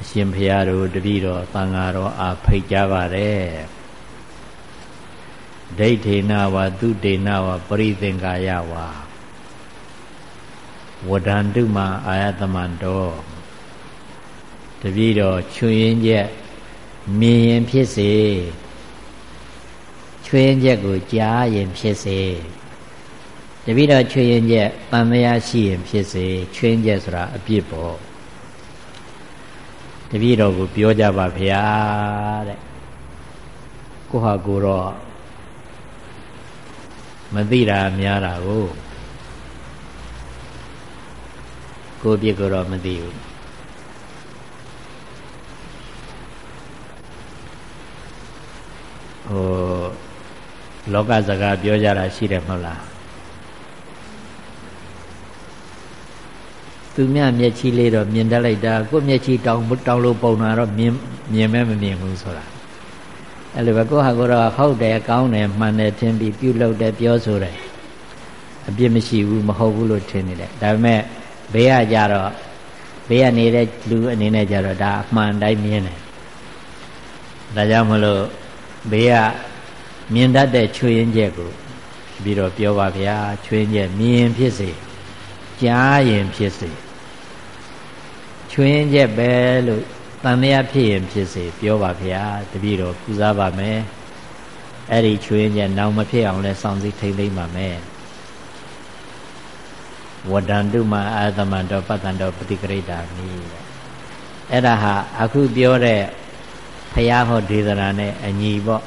အရှင်ဘုရားတို့တပည့်တော်သံဃာတော်အားဖိတ်ကြပါတယ် ဒိဋ္ဌိနဝသုတေနဝပရိသင်္ကာယဝဝဒန္တုမအာယတမန္တောတပည့်တော်ချွေရင်ချက်မြင်ရင်ဖြစ်စေချွေရင်ချက်ကိုကြားရင်ဖြစ်စေတပည့်တော်ချွေရင်ချက်ပံမရရှိရင်ဖြစ်စေချွေရင်ချက်ဆိုတာအပြစ်ပေါ့တပည့်တော်ကိုပြောကြပါဗျာတဲ့ကိုဟာကိုတော့ မသိတာများတာကိုကိုပြစ်ကိုတော့မသိဘူးဟိုလောကစကားပြောကြတာရှိတယ်မဟုတ်လားသူမြမျက်ချီလေးတော့မြင်တတ်လိုက်တာကိုမျက်ချီတောင်းတောင်းလို့ပုံတာတော့မြင်မြင်မဲမမြင်ဘူးဆိုတာ အဲ့လိုပဲကိုဟာကိုတော့ဟုတ်တယ်ကောင်းတယ်မှန်တယ်ထင်ပြီးပြုလုပ်တယ်ပြောဆိုတယ်အပြစ်မရှိဘူးမဟုတ်ဘူးလို့ထင်နေတယ်ဒါပေမဲ့ဘေးကကြတော့ဘေးကနေတဲ့လူအနေနဲ့ကြတော့ဒါအမှန်တိုင်းမြင်တယ်ဒါကြောင့်မလို့ဘေးကမြင်တတ်တဲ့ချွေရင်ချက်ကိုပြီးတော့ပြောပါဗျာချွေရင်ချက်မြင်ဖြစ်စေကြားရင်ဖြစ်စေချွေရင်ချက်ပဲလို့ တန်မြတ်ဖြစ်ရင်ဖြစ်စေပြောပါဗျာတပည့်တော်ပူဇော်ပါမယ်အဲ့ဒီချွေရင်ချက်နောင်မဖြစ်အောင်လဲစောင့်စည်းထိမ့်သိမ့်ပါမယ်ဝဒန္တုမအာသမန္တောပတ္တန္တောပฏิကရိတာမိအဲ့ဒါဟာအခုပြောတဲ့ဖရာဟောဒေသနာနဲ့အညီပေါ့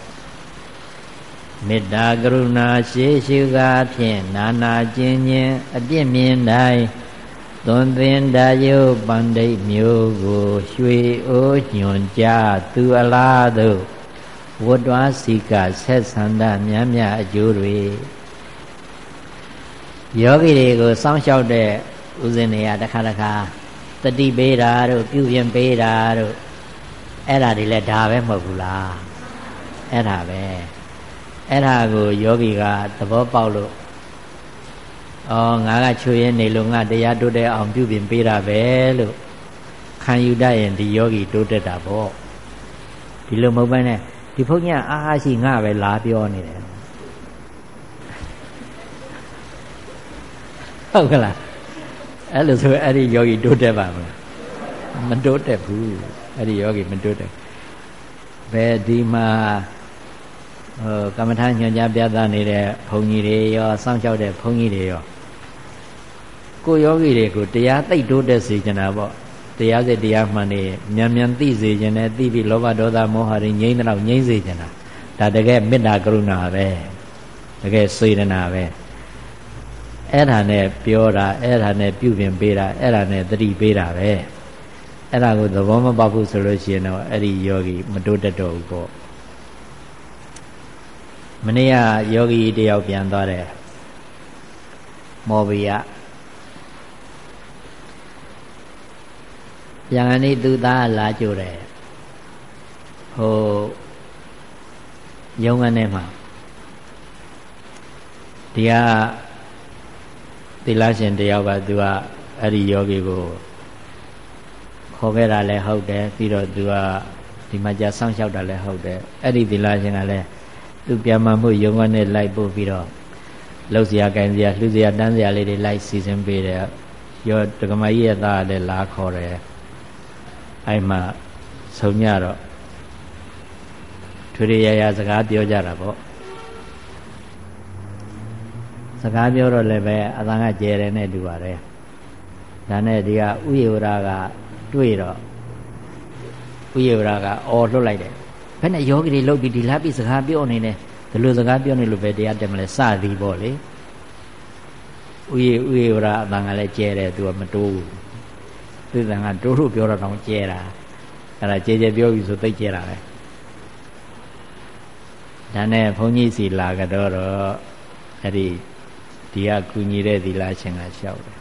မေတ္တာကရုဏာရှေးရှုကားဖြင့်နာနာကျင်ခြင်းအပြစ်မြင်တိုင်း သွန်သင်တာယုပန္ဒိတ်မျိုးကိုရွှေအိုးညွန်ကြသူအလားသို့ဝတ္တဝါစီကဆက်ဆန္ဒမြတ်မြတ်အကျိုးတွေယောဂီတွေကိုစောင့်ရှောက်တဲ့ဥစဉ်တွေကတစ်ခါတစ်ခါတတိပေးတာတို့ပြုပြင်ပေးတာတို့အဲ့ဒါတွေလည်းဒါပဲမဟုတ်ဘူးလားအဲ့ဒါပဲအဲ့ဒါကိုယောဂီကသဘောပေါက်လို့ ဩငါကချွေရနေလို့ငါတရားတိုးတဲ့အောင်ပြုပြင်ပေးတာပဲလို့ခံယူတတ်ရင်ဒီယောဂီတိုးတက်တာပေါ့ဒီလိုမဟုတ်ဘဲနဲ့ဒီဘုန်းကြီးအားအားရှိငါပဲလာပြောနေတယ်ဟုတ်ကလားအဲ့လိုဆိုအဲ့ဒီယောဂီတိုးတက်ပါမလားမတိုးတက်ဘူးအဲ့ဒီယောဂီမတိုးတက်ဘယ်ဒီမှာဟိုကမ္မထာညွှန်ကြားပြသနေတဲ့ဘုန်းကြီးတွေရောစောင့်ရှောက်တဲ့ဘုန်းကြီးတွေရော ကိုယောဂီတွေကိုတရားသိတိုးတက်စေချင်တာပေါ့တရားစစ်တရားမှန်နေမြန်မြန်သိစေချင်တယ်သိပြီးလောဘဒေါသမောဟတွေငြိမ့်တော့ငြိမ့်စေချင်တာဒါတကယ်မေတ္တာကရုဏာပဲတကယ်စေတနာပဲအဲ့ဒါနဲ့ပြောတာအဲ့ဒါနဲ့ပြုပြင်ပေးတာအဲ့ဒါနဲ့တတိပေးတာပဲအဲ့ဒါကိုသဘောမပေါက်ဘူးဆိုလို့ရှိရင်တော့အဲ့ဒီယောဂီမတိုးတက်တော့ဘူးပေါ့မနေ့ကယောဂီတယောက်ပြန်သွားတယ်မောဘီယ ယဟန်ဤသူသားလာကြိုတယ်ဟိုရုံကနေမှာဒီကသီလရှင်တယောက်ကသူကအဲ့ဒီယောဂီကိုခေါ်ခဲ့တာလည်းဟုတ်တယ်ပြီးတော့သူကဒီမှာကြာဆောင်းလျှောက်တာလည်းဟုတ်တယ်အဲ့ဒီသီလရှင်ကလည်းသူပြန်မှမှုရုံကနေလိုက်ပို့ပြီးတော့လှုပ်စရာ၊ကင်စရာ၊လှူစရာ၊တန်းစရာလေးတွေလိုက်စီစဉ်ပေးတယ်ရောဒကမကြီးရဲ့သားလည်းလာခေါ်တယ် အဲ့မှာဆုံညတော့ထွေရရစကားပြောကြတာပေါ့စကားပြောတော့လည်းပဲအသံကကျဲတယ်နဲ့တူပါတယ်ဒါနဲ့ဒီကဥယေဝရကတွေ့တော့ဥယေဝရကအော်လွတ်လိုက်တယ်ဘယ်နဲ့ယောဂီတွေလုတ်ပြီးဒီလားပြီးစကားပြောနေတယ်ဒီလိုစကားပြောနေလို့ပဲတရားတက်မလဲစသည်ပေါ့လေဥယေဥယေဝရအသံကလည်းကျဲတယ်သူကမတိုးဘူး သူကတိုးလို့ပြောတော့တောင်ကျဲတာအဲ့ဒါကျဲကျဲပြောပြီဆိုသိကျဲတာပဲဒါနဲ့ဘုန်းကြီးစီလာကြတော့အဲ့ဒီဒီကကူညီတဲ့သီလရှင်ကလျှောက်တယ်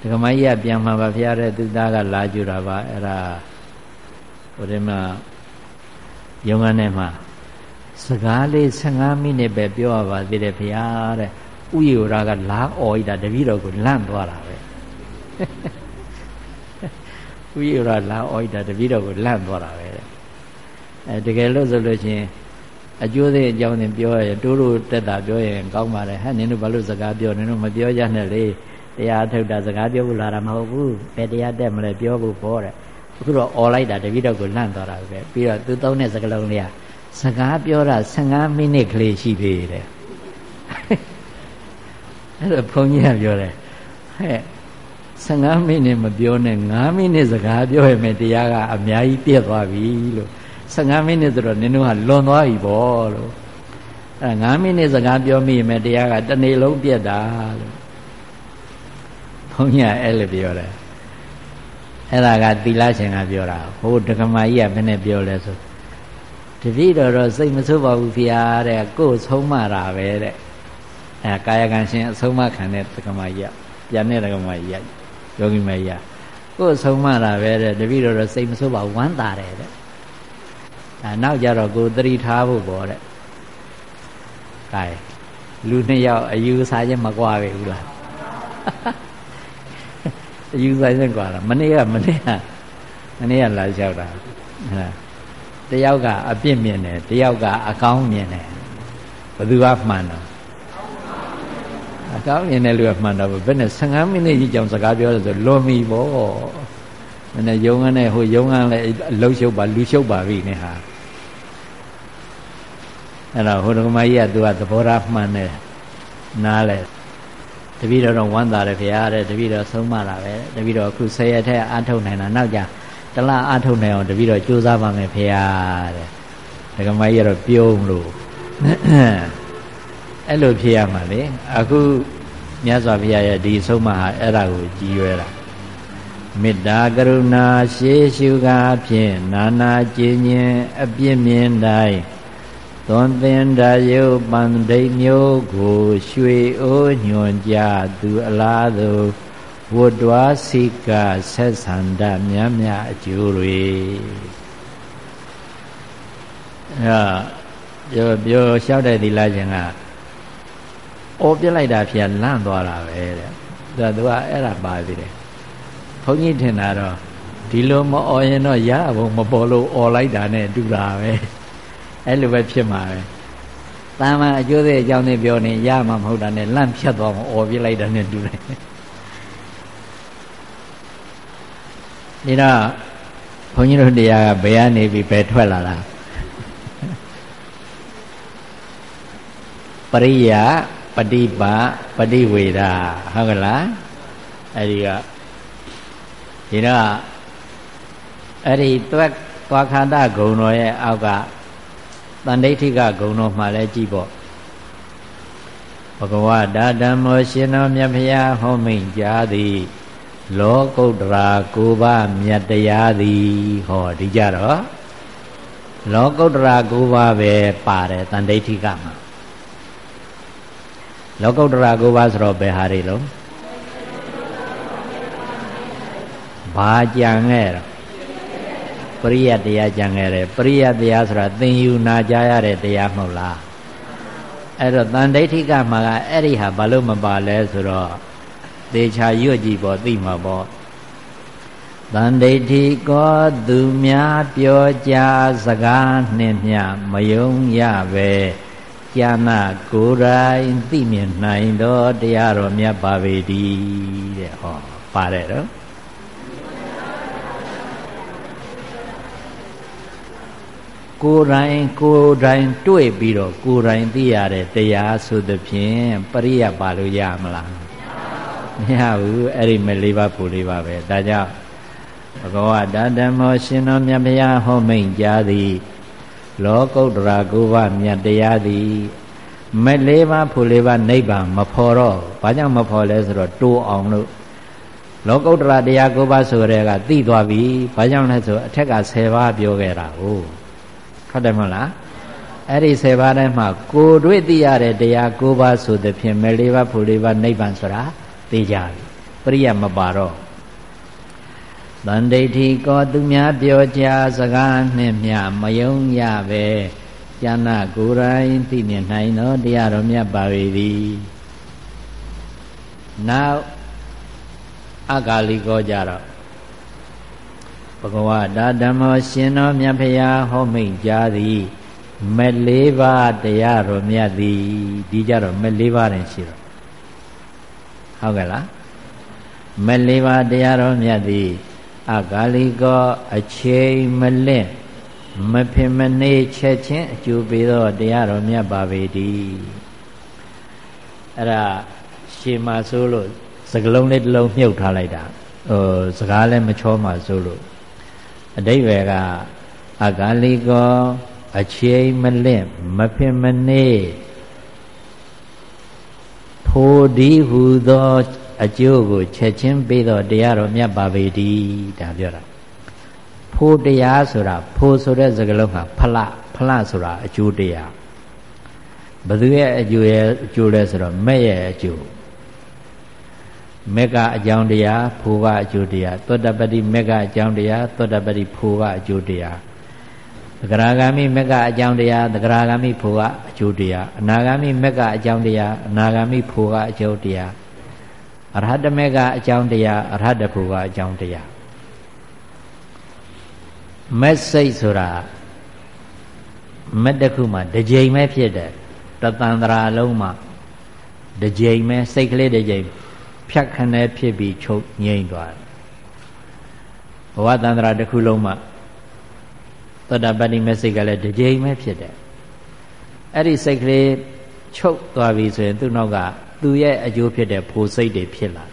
ဒကမကြီးကပြန်มาပါဖရားတဲ့သူသားကလာကြတာပါအဲ့ဒါဟိုဒီမှာယုံကနေမှာစကားလေး15မိနစ်ပဲပြောရပါသေးတယ်ဖရားတဲ့ ဥယေဝရကလာအော်ဤတာတပည့်တော်ကိုလန့်သွားတာပဲဥယေဝရလာအော်ဤတာတပည့်တော်ကိုလန့်သွားတာပဲအဲတကယ်လို့ဆိုလို့ချင်းအကျိုးသေးအကြောင်းသင်ပြောရတိုးတို့တက်တာပြောရင်ကောင်းပါတယ်ဟဲ့နင်တို့ဘာလို့စကားပြောနင်တို့မပြောကြနဲ့လေတရားထုတ်တာစကားပြောဖို့လာတာမဟုတ်ဘူးဘယ်တရားတက်မလဲပြောဖို့ပေါ်တဲ့အခုတော့អော်လိုက်တာတပည့်တော်ကိုလန့်သွားတာပဲပြီးတော့သူသုံးတဲ့စကားလုံးလေးကစကားပြောတာ15မိနစ်ကလေးရှိသေးတယ် အဲ့တော့ဘုန်းကြီးကပြောတယ်ဟဲ့15မိနစ်မပြောနဲ့9မိနစ်စကားပြောရမယ်တရားကအများကြီးပြည့်သွားပြီလို့15မိနစ်ဆိုတော့နင်တို့ကလွန်သွားပြီပေါ့လို့အဲ9မိနစ်စကားပြောမိမယ်တရားကတစ်နေ့လုံးပြည့်တာလို့ဘုန်းကြီးကအဲ့လိုပြောတယ်အဲ့ဒါကသီလရှင်ကပြောတာဟိုဒကမာကြီးကဘယ်နဲ့ပြောလဲဆိုတပည့်တော်တော့စိတ်မဆိုးပါဘူးဖေဟာတဲ့ကိုယ်ဆုံးမတာပဲတဲ့ အဲကာယကံရှင်အဆုံးမခံတဲ့ဒကမာကြီးကပြန်တဲ့ဒကမာကြီးကယောဂီမကြီးကကိုယ်ဆုံးမတာပဲတဲ့တပည့်တော်တော့စိတ်မဆိုးပါဘူးဝမ်းသာတယ်တဲ့အဲနောက်ကြတော့ကိုယ်သတိထားဖို့ပေါ့တဲ့ကဲလူနှစ်ယောက်အယူဆခြင်းမကွာပဲဘူးလားအယူဆခြင်းကွာလားမနေ့ကမနေ့ကမနေ့ကလာလျှောက်တာဟဲ့တယောက်ကအပြစ်မြင်တယ်တယောက်ကအကောင်းမြင်တယ်ဘယ်သူကမှန်တော့ အကောင်းမြင်တဲ့လူကမှန်တော့ဘယ်နဲ့15မိနစ်ကြီးကြောင်စကားပြောတယ်ဆိုလွန်ပြီပေါ့မနေ့ယုံကနဲ့ဟိုယုံကလည်းအလုံးရှုပ်ပါလူရှုပ်ပါပြီနဲ့ဟာအဲ့တော့ဟိုဒကမကြီးကသူကသဘောထားမှန်တယ်နားလဲတပည့်တော်တော့ဝမ်းသာတယ်ခင်ဗျာတဲ့တပည့်တော်ဆုံးမလာပဲတပည့်တော်အခုဆယ်ရက်ထက်အားထုတ်နိုင်တာနောက်ကြတလားအားထုတ်နိုင်အောင်တပည့်တော်ကြိုးစားပါမယ်ဖေဟာတဲ့ဒကမကြီးကတော့ပြုံးလို့ အဲ့လိုဖြစ်ရမှာလေအခုမြတ်စွာဘုရားရဲ့ဒီဆုံးမဟာအဲ့ဒါကိုကြည်ရွယ်တာမေတ္တာကရုဏာရှေးရှုကားဖြင့်နာနာကျင်ញင်အပြစ်မြင်တိုင်းသွန်သင်တယုပန္ဒိမျိုးကိုရွှေအိုးညွန်ကြသူအလားသူဝတ္တဝါစိကဆက်ဆန္ဒမြတ်မြတ်အကျိုးတွေအဲပြောပြောလျှောက်တဲ့သီလရှင်က အော်ပြလိုက်တာဖြစ်လန့်သွားတာပဲတဲ့သူကသူကအဲ့ဒါပါသေးတယ်ဘုန်းကြီးထင်တာတော့ဒီလိုမအော်ရင်တော့ရဘုံမပေါ်လို့အော်လိုက်တာနဲ့တူတာပဲအဲ့လိုပဲဖြစ်မှာပဲတာမန်အကျိုးသေးအကြောင်းတွေပြောနေရမှာမဟုတ်တာနဲ့လန့်ဖြတ်သွားမှာအော်ပြလိုက်တာနဲ့တူတယ်ဒီတော့ဘုန်းကြီးတို့တရားကဘယ်ကနေပြီးဘယ်ထွက်လာတာပရိယ ပฏิပါပฏิဝေဒဟုတ်ကလားအဲ့ဒီကဒီတော့အဲ့ဒီသွက်သွားခန္ဓာဂုံတော်ရဲ့အောက်ကတန်ဋိဋ္ဌိကဂုံတော်မှာလဲကြည့်ပေါ့ဘဂဝတာဓမ္မောရှင်တော်မြတ်ဖရာဟောမိန်ကြားသည်လောကုတ္တရာကိုပါမြတ်တရားသည်ဟောဒီကြတော့လောကုတ္တရာကိုပါပဲပါတယ်တန်ဋိဋ္ဌိကမှာ လောကုတ္တရာကိုပါဆိုတော့ဘယ်ဟာတွေလုံးဘာကြံခဲ့တော့ပရိယတရားကြံခဲ့တယ်ပရိယတရားဆိုတာသင်ယူနာကြားရတဲ့တရားမဟုတ်လားအဲ့တော့တန်ဋိဋ္ဌိကမှာကအဲ့ဒီဟာဘာလို့မပါလဲဆိုတော့သေချာရွတ်ကြည့်ပေါ့သိမှာပေါ့တန်ဒိဋ္ဌိကောသူများပြောကြစကားနှင့်မျှမယုံရပဲ ကျမ်းနာကိုယ်တိုင်သိမြင်နိုင်တော့တရားတော်မြတ်ပါပေတည်းတဲ့ဟောပါတယ်တော့ကိုယ်တိုင်ကိုယ်တိုင်တွေ့ပြီးတော့ကိုယ်တိုင်သိရတဲ့တရားဆိုသဖြင့်ပရိယပါလို့ရမလားမရဘူးအဲ့ဒီမဲ့လေးပါးဖို့လေးပါပဲဒါကြောင့်ဘဂဝတာဓမ္မောရှင်တော်မြတ်ဗျာဟောမိန်ကြားသည် လောကုတ္တရာကိုဘမြတ်တရားသည်မဲ့လေးပါးဖို့လေးပါးနိဗ္ဗာန်မဖော်တော့ဘာကြောင့်မဖော်လဲဆိုတော့တိုးအောင်လို့လောကုတ္တရာတရားကိုပါဆိုတဲ့ကသိသွားပြီဘာကြောင့်လဲဆိုအထက်က10ပါးပြောခဲ့တာဟုတ်ဟုတ်တယ်မဟုတ်လားအဲ့ဒီ10ပါးထဲမှာကိုတွေ့သိရတဲ့တရား9ပါးဆိုသဖြင့်မဲ့လေးပါးဖို့လေးပါးနိဗ္ဗာန်ဆိုတာသိကြပြီပရိယမပါတော့ တန်ဒိဋ္ဌိကောသူများပြောကြစကားနှင့်မြမယုံရပဲကျမ်းနာကိုယ်တိုင်သိမြင်နိုင်သောတရားတော်မြတ်ပါပေသည်နောက်အဂါလိကောကြတော့ဘဂဝတာဓမ္မောရှင်တော်မြတ်ဖရာဟောမိန့်ကြားသည်မဲ့လေးပါးတရားတော်မြတ်သည်ဒီကြတော့မဲ့လေးပါးတည်းရှိတော့ဟုတ်ကဲ့လားမလေးပါတရားတော်မြတ်သည် အကာလိကောအချိန်မလင့်မဖြစ်မနေချက်ချင်းအကျိုးပေးသောတရားတော်မြတ်ပါပေတည်းအဲ့ဒါရှေမာဆိုးလို့စကလုံးလေးတစ်လုံးမြုပ်ထားလိုက်တာဟိုစကားလည်းမချောမှဆိုလို့အတိဘယ်ကအကာလီကောအချိန်မလင့်မဖြစ်မနေဖိုဒီဟုသော အကျိုးကိုချက်ချင်းပေးတော့တရားတော်မြတ်ပါပေတည်းဒါပြောတာဖို့တရားဆိုတာဖို့ဆိုတဲ့စကားလုံးကဖလဖလဆိုတာအကျိုးတရားဘသူရဲ့အကျိုးရဲ့အကျိုးလဲဆိုတော့မဲ့ရဲ့အကျိုးမေကအကြောင်းတရားဖိုလ်ကအကျိုးတရားသောတပတိမေကအကြောင်းတရားသောတပတိဖိုလ်ကအကျိုးတရားသဂရာဂามိမေကအကြောင်းတရားသဂရာဂามိဖိုလ်ကအကျိုးတရားအနာဂามိမေကအကြောင်းတရားအနာဂามိဖိုလ်ကအကျိုးတရား အရဟတမက်ကအကြောင်းတရားအရဟတဖိုးကအကြောင်းတရားမက်စိတ်ဆိုတာမက်တစ်ခုမှတစ်ကြိမ်ပဲဖြစ်တယ်တသန္တရာလုံးမှာတစ်ကြိမ်ပဲစိတ်ကလေးတစ်ကြိမ်ဖြတ်ခနဲဖြစ်ပြီးချုပ်ငြိမ့်သွားတယ်ဘဝတန္တရာတစ်ခုလုံးမှာသောတာပတ္တိမစိတ်ကလည်းတစ်ကြိမ်ပဲဖြစ်တယ်အဲ့ဒီစိတ်ကလေးချုပ်သွားပြီဆိုရင်သူ့နောက်က သူ့ရဲ့အကျိုးဖြစ်တဲ့ဖိုစိတ်တွေဖြစ်လာ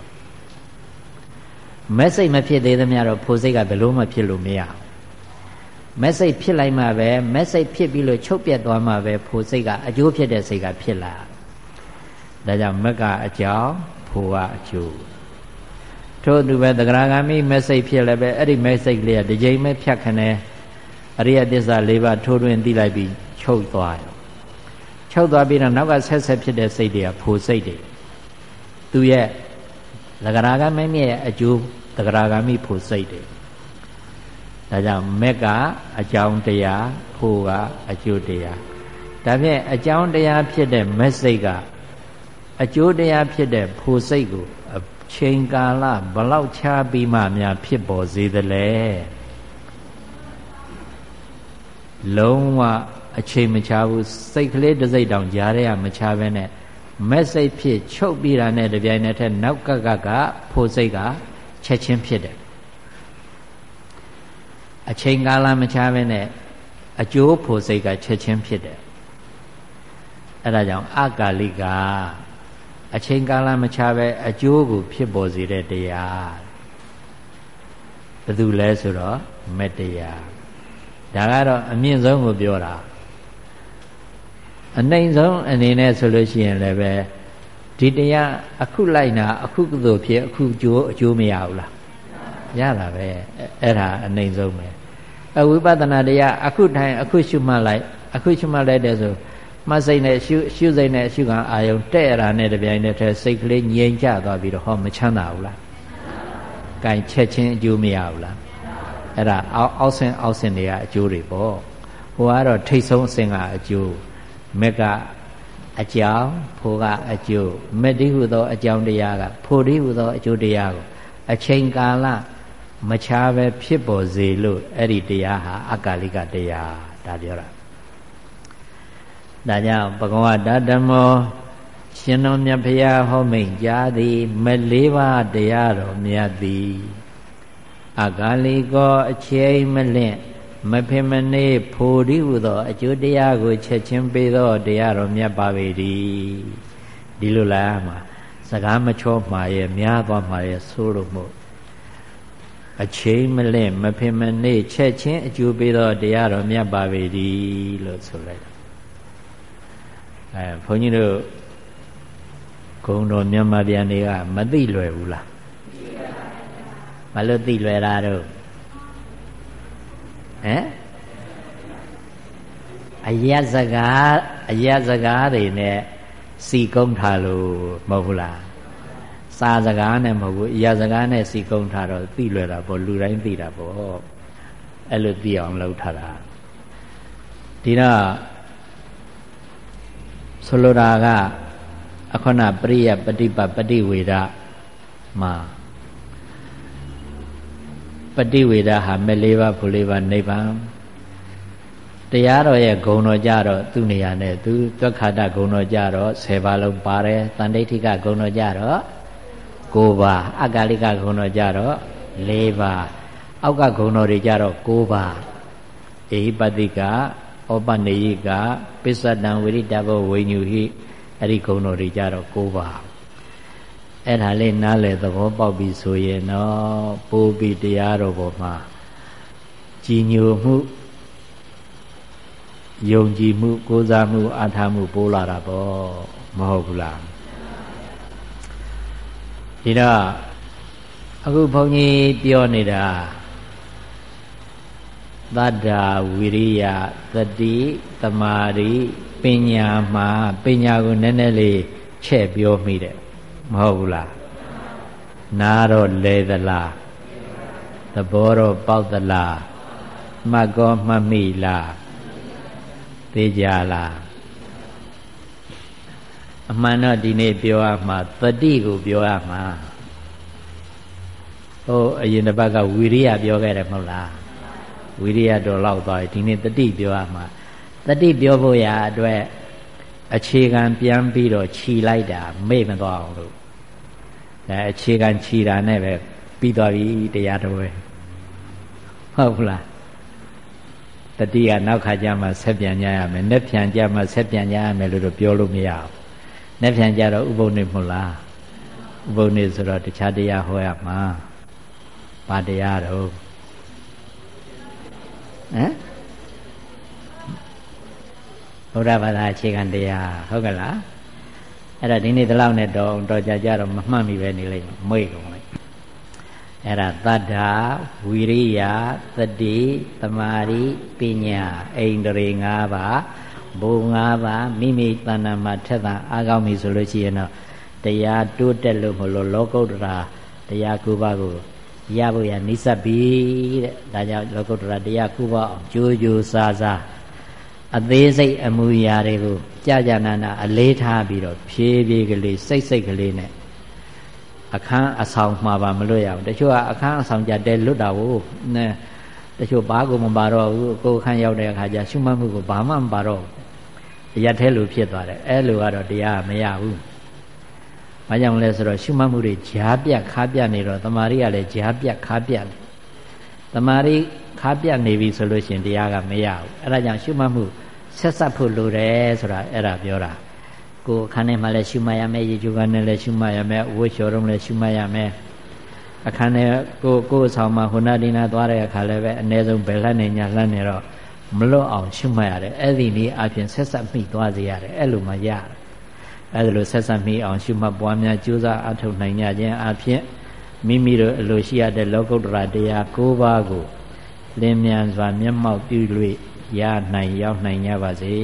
မက်စိတ်မဖြစ်သေးသမျှတော့ဖိုစိတ်ကဘယ်လို့မှဖြစ်လို့မရဘူးမက်စိတ်ဖြစ်လိုက်မှပဲမက်စိတ်ဖြစ်ပြီးလို့ချုပ်ပြတ်သွားမှပဲဖိုစိတ်ကအကျိုးဖြစ်တဲ့စိတ်ကဖြစ်လာဒါကြောင့်မက်ကအကြောင်းဖိုကအကျိုးထို့သူပဲသဂရဂ ामि မက်စိတ်ဖြစ်လည်းပဲအဲ့ဒီမက်စိတ်လေးကဒီကြိမ်ပဲဖြတ်ခနဲအရိယသစ္စာ၄ပါးထိုးထွင်းသိလိုက်ပြီးချုပ်သွားတယ် ချုပ်သွားပြီးတော့နောက်ကဆက်ဆက်ဖြစ်တဲ့စိတ်တွေကဖိုစိတ်တွေသူရဲ့သဂရဂ ामि ရဲ့အကျိုးသဂရဂ ामि ဖိုစိတ်တွေဒါကြောင့်မက်ကအကြောင်းတရားဖို့ကအကျိုးတရားဒါဖြင့်အကြောင်းတရားဖြစ်တဲ့မက်စိတ်ကအကျိုးတရားဖြစ်တဲ့ဖို့စိတ်ကိုအချိန်ကာလဘလောက်ချပြီးမှများဖြစ်ပေါ်စေသလဲလုံးဝ အချိန်မချဘူးစိတ်ကလေးတစ်စိတ်တောင်ကြားရမချဘဲနဲ့မက်စိတ်ဖြစ်ချုပ်ပြီးတာနဲ့တပြိုင်နက်တည်းနောက်ကကကဖို့စိတ်ကချက်ချင်းဖြစ်တယ်အချိန်ကာလမချဘဲနဲ့အကျိုးဖို့စိတ်ကချက်ချင်းဖြစ်တယ်အဲဒါကြောင့်အကာလိကအချိန်ကာလမချပဲအကျိုးကိုဖြစ်ပေါ်စေတဲ့တရားဘယ်သူလဲဆိုတော့မတရားဒါကတော့အမြင့်ဆုံးကိုပြောတာ အနိုင်ဆုံးအနေနဲ့ဆိုလို့ရှိရင်လည်းပဲဒီတရားအခုလိုက်နာအခုကုသိုလ်ဖြစ်အခုကျိုးအကျိုးမရဘူးလားရတာပဲအဲ့ဒါအနိုင်ဆုံးပဲအဝိပဿနာတရားအခုထိုင်အခုရှုမှတ်လိုက်အခုရှုမှတ်လိုက်တဲ့ဆိုမှတ်စိတ်နဲ့ရှုရှုစိတ်နဲ့ရှုခံအာယုံတဲ့ရနဲ့တပြိုင်တည်းထဲစိတ်ကလေးငြိမ်ကျသွားပြီးတော့ဟောမချမ်းသာဘူးလား။ကင်ချက်ချင်းအကျိုးမရဘူးလား။အဲ့ဒါအောက်အောက်ဆင်းအောက်ဆင်းတွေကအကျိုးတွေပေါ့။ဟိုကတော့ထိတ်ဆုံးအဆင်းကအကျိုး မက်ကအကြောင်းဖိုးကအကျိုးမက်တိဟုသောအကြောင်းတရားကဖိုတိဟုသောအကျိုးတရားကိုအချိန်ကာလမချားပဲဖြစ်ပေါ်စေလို့အဲ့ဒီတရားဟာအကာလိကတရားဒါပြောတာဒါကြောင့်ဘဂဝတာဓမ္မောရှင်တော်မြတ်ဖရာဟောမိန်ကြားသည်မလေးပါးတရားတော်မြတ်သည်အကာလိကောအချိန်မလင့် မဖေမနေဖိုဒီဟုသော အကျိုးတရားကိုချက်ချင်းပေးသောတရားတော်မြတ်ပါပေသည်ဒီလိုလားမှာစကားမချောမှာရဲ့များသွားမှာရဲ့ဆိုးလို့မို့အချိန်မလင့်မဖေမနေချက်ချင်းအကျိုးပေးသောတရားတော်မြတ်ပါပေသည်လို့ဆိုလိုက်အဲဘုန်းကြီးတို့ဂုံတော်မြန်မာပြန်တွေကမသိလွယ်ဘူးလားမလို့သိလွယ်တာတော့ ဟမ်အယက်စကားအယက်စကားတွေနဲ့စီကုံးထားလို့မဟုတ်ဘူးလားစာစကားနဲ့မဟုတ်ဘူးအယက်စကားနဲ့စီကုံးထားတော့သိလွယ်တာပေါ့လူတိုင်းသိတာပေါ့အဲ့လိုသိအောင်လုပ်ထားတာဒီတော့ဆိုလိုတာကအခုနပရိယပฏิပပฏิဝေဒမှာ ပฏิဝေဒဟာမဲ့လေးပါးဖူလေးပါးနိဗ္ဗာန်တရားတော်ရဲ့ဂုဏ်တော်ကြတော့သူ့နေရာနဲ့သူသွက်ခါတဂုဏ်တော်ကြတော့10ပါးလုံးပါတယ်တန်ဋိဋ္ဌိကဂုဏ်တော်ကြတော့9ပါးအကာလိကဂုဏ်တော်ကြတော့4ပါးအောက်ကဂုဏ်တော်တွေကြတော့9ပါးအေဟိပတိကဩပနေယိကပစ္စတံဝိရိတဘောဝိညုဟိအဲ့ဒီဂုဏ်တော်တွေကြတော့၉ပါး အဲ့ဒါလေးနားလေသဘောပေါက်ပြီဆိုရင်တော့ပိုးပြီးတရားတော်ပေါ်မှာကြည်ညိုမှုယုံကြည်မှုကိုးစားမှုအားထားမှုပိုးလာတာပေါ့မဟုတ်ဘူးလားဒီတော့အခုဘုန်းကြီးပြောနေတာသတ္တာဝိရိယသတိတမာရိပညာမှာပညာကိုနည်းနည်းလေးချဲ့ပြောမိတယ် မဟုတ်ဘူးလားနားတော့လဲသလားသဘောတော့ပေါက်သလားမှတ်ကောမှတ်မိလားသိကြလားအမှန်တော့ဒီနေ့ပြောရမှာတတိကိုပြောရမှာဟိုအရင်တစ်ပတ်ကဝီရိယပြောခဲ့တယ်မဟုတ်လားဝီရိယတော့လောက်သွားပြီဒီနေ့တတိပြောရမှာတတိပြောဖို့ရာအတွက်အခြေခံပြန်ပြီးတော့ခြီလိုက်တာမေ့မသွားအောင်လို့ အဲအခြေခံခြီတာနဲ့ပဲပြီးသွားပြီတရားတော်ပဲဟုတ်ဘူးလားတတိကနောက်ခါကျမှဆက်ပြန်ကြရမယ်။နဲ့ပြန်ကြမှဆက်ပြန်ကြရမယ်လို့တော့ပြောလို့မရဘူး။နဲ့ပြန်ကြတော့ဥပုံနေမဟုတ်လား။ဥပုံနေဆိုတော့တခြားတရားဟောရမှာ။ဘာတရားတော့ဟမ်ဘုရားဘာသာအခြေခံတရားဟုတ်ကလား အဲ့ဒါဒီနေ့ဒီလောက်နဲ့တော့တော့ကြကြတော့မမှတ်မိပဲနေလိမ့်မယ်မွေ့ကုန်လိုက်အဲ့ဒါတတ္ထာဝီရိယသတိတမာရိပညာအိန္ဒြေ၅ပါးဘုံ၅ပါးမိမိတဏ္ဍာမှာထက်တာအားကောင်းပြီဆိုလို့ရှိရင်တော့တရားတိုးတက်လို့မလို့လောကုတ္တရာတရား၉ပါးကိုရဖို့ရနိစ္စပြီတဲ့ဒါကြောင့်လောကုတ္တရာတရား၉ပါးအောင်ကြိုးကြိုးစားစား အသေးစိတ်အမူအရာတွေကိုကြာကြာနာနာအလေးထားပြီးတော့ဖြည်းဖြည်းကလေးစိတ်စိတ်ကလေးနဲ့အခန်းအဆောင်မှာပါမလွတ်ရဘူးတချို့ကအခန်းအဆောင်ကြတဲလွတ်တာကိုနဲ့တချို့ဘာကိုမပါတော့ဘူးကိုယ်ခန်းရောက်တဲ့အခါကျရှုမှတ်မှုကိုဘာမှမပါတော့ဘူးရက်ထဲလိုဖြစ်သွားတယ်အဲလိုကတော့တရားမရဘူးဘာကြောင့်လဲဆိုတော့ရှုမှတ်မှုတွေဂျားပြတ်ခါပြတ်နေတော့တမာရီကလည်းဂျားပြတ်ခါပြတ်တယ်တမာရီ ခါပြတ်နေပြီဆိုလို့ရှိရင်တရားကမရဘူးအဲဒါကြောင့်ရှုမှတ်မှုဆက်ဆက်ဖို့လိုတယ်ဆိုတာအဲ့ဒါပြောတာကိုယ်အခန်းထဲမှာလည်းရှုမှတ်ရမယ်ရေချိုးကနေလည်းရှုမှတ်ရမယ်ဝှေ့လျှော်တော့လည်းရှုမှတ်ရမယ်အခန်းထဲကိုကိုယ်ဆောင်မှာဟိုနာဒီနာသွားတဲ့အခါလည်းပဲအ ਨੇ ဆုံးဘယ်လှမ်းနေညာလှမ်းနေတော့မလွတ်အောင်ရှုမှတ်ရတယ်အဲ့ဒီနည်းအပြင်ဆက်ဆက်မိသွားစေရတယ်အဲ့လိုမှရတယ်အဲ့ဒါလိုဆက်ဆက်မိအောင်ရှုမှတ်ပွားများကြိုးစားအထောက်နိုင်ကြခြင်းအပြင်မိမိတို့အလိုရှိရတဲ့လောကုတ္တရာတရား၉ပါးကို လင်းမြန်စွာမျက်မှောက်ပြု၍ရနိုင်ရောက်နိုင်ကြပါစေ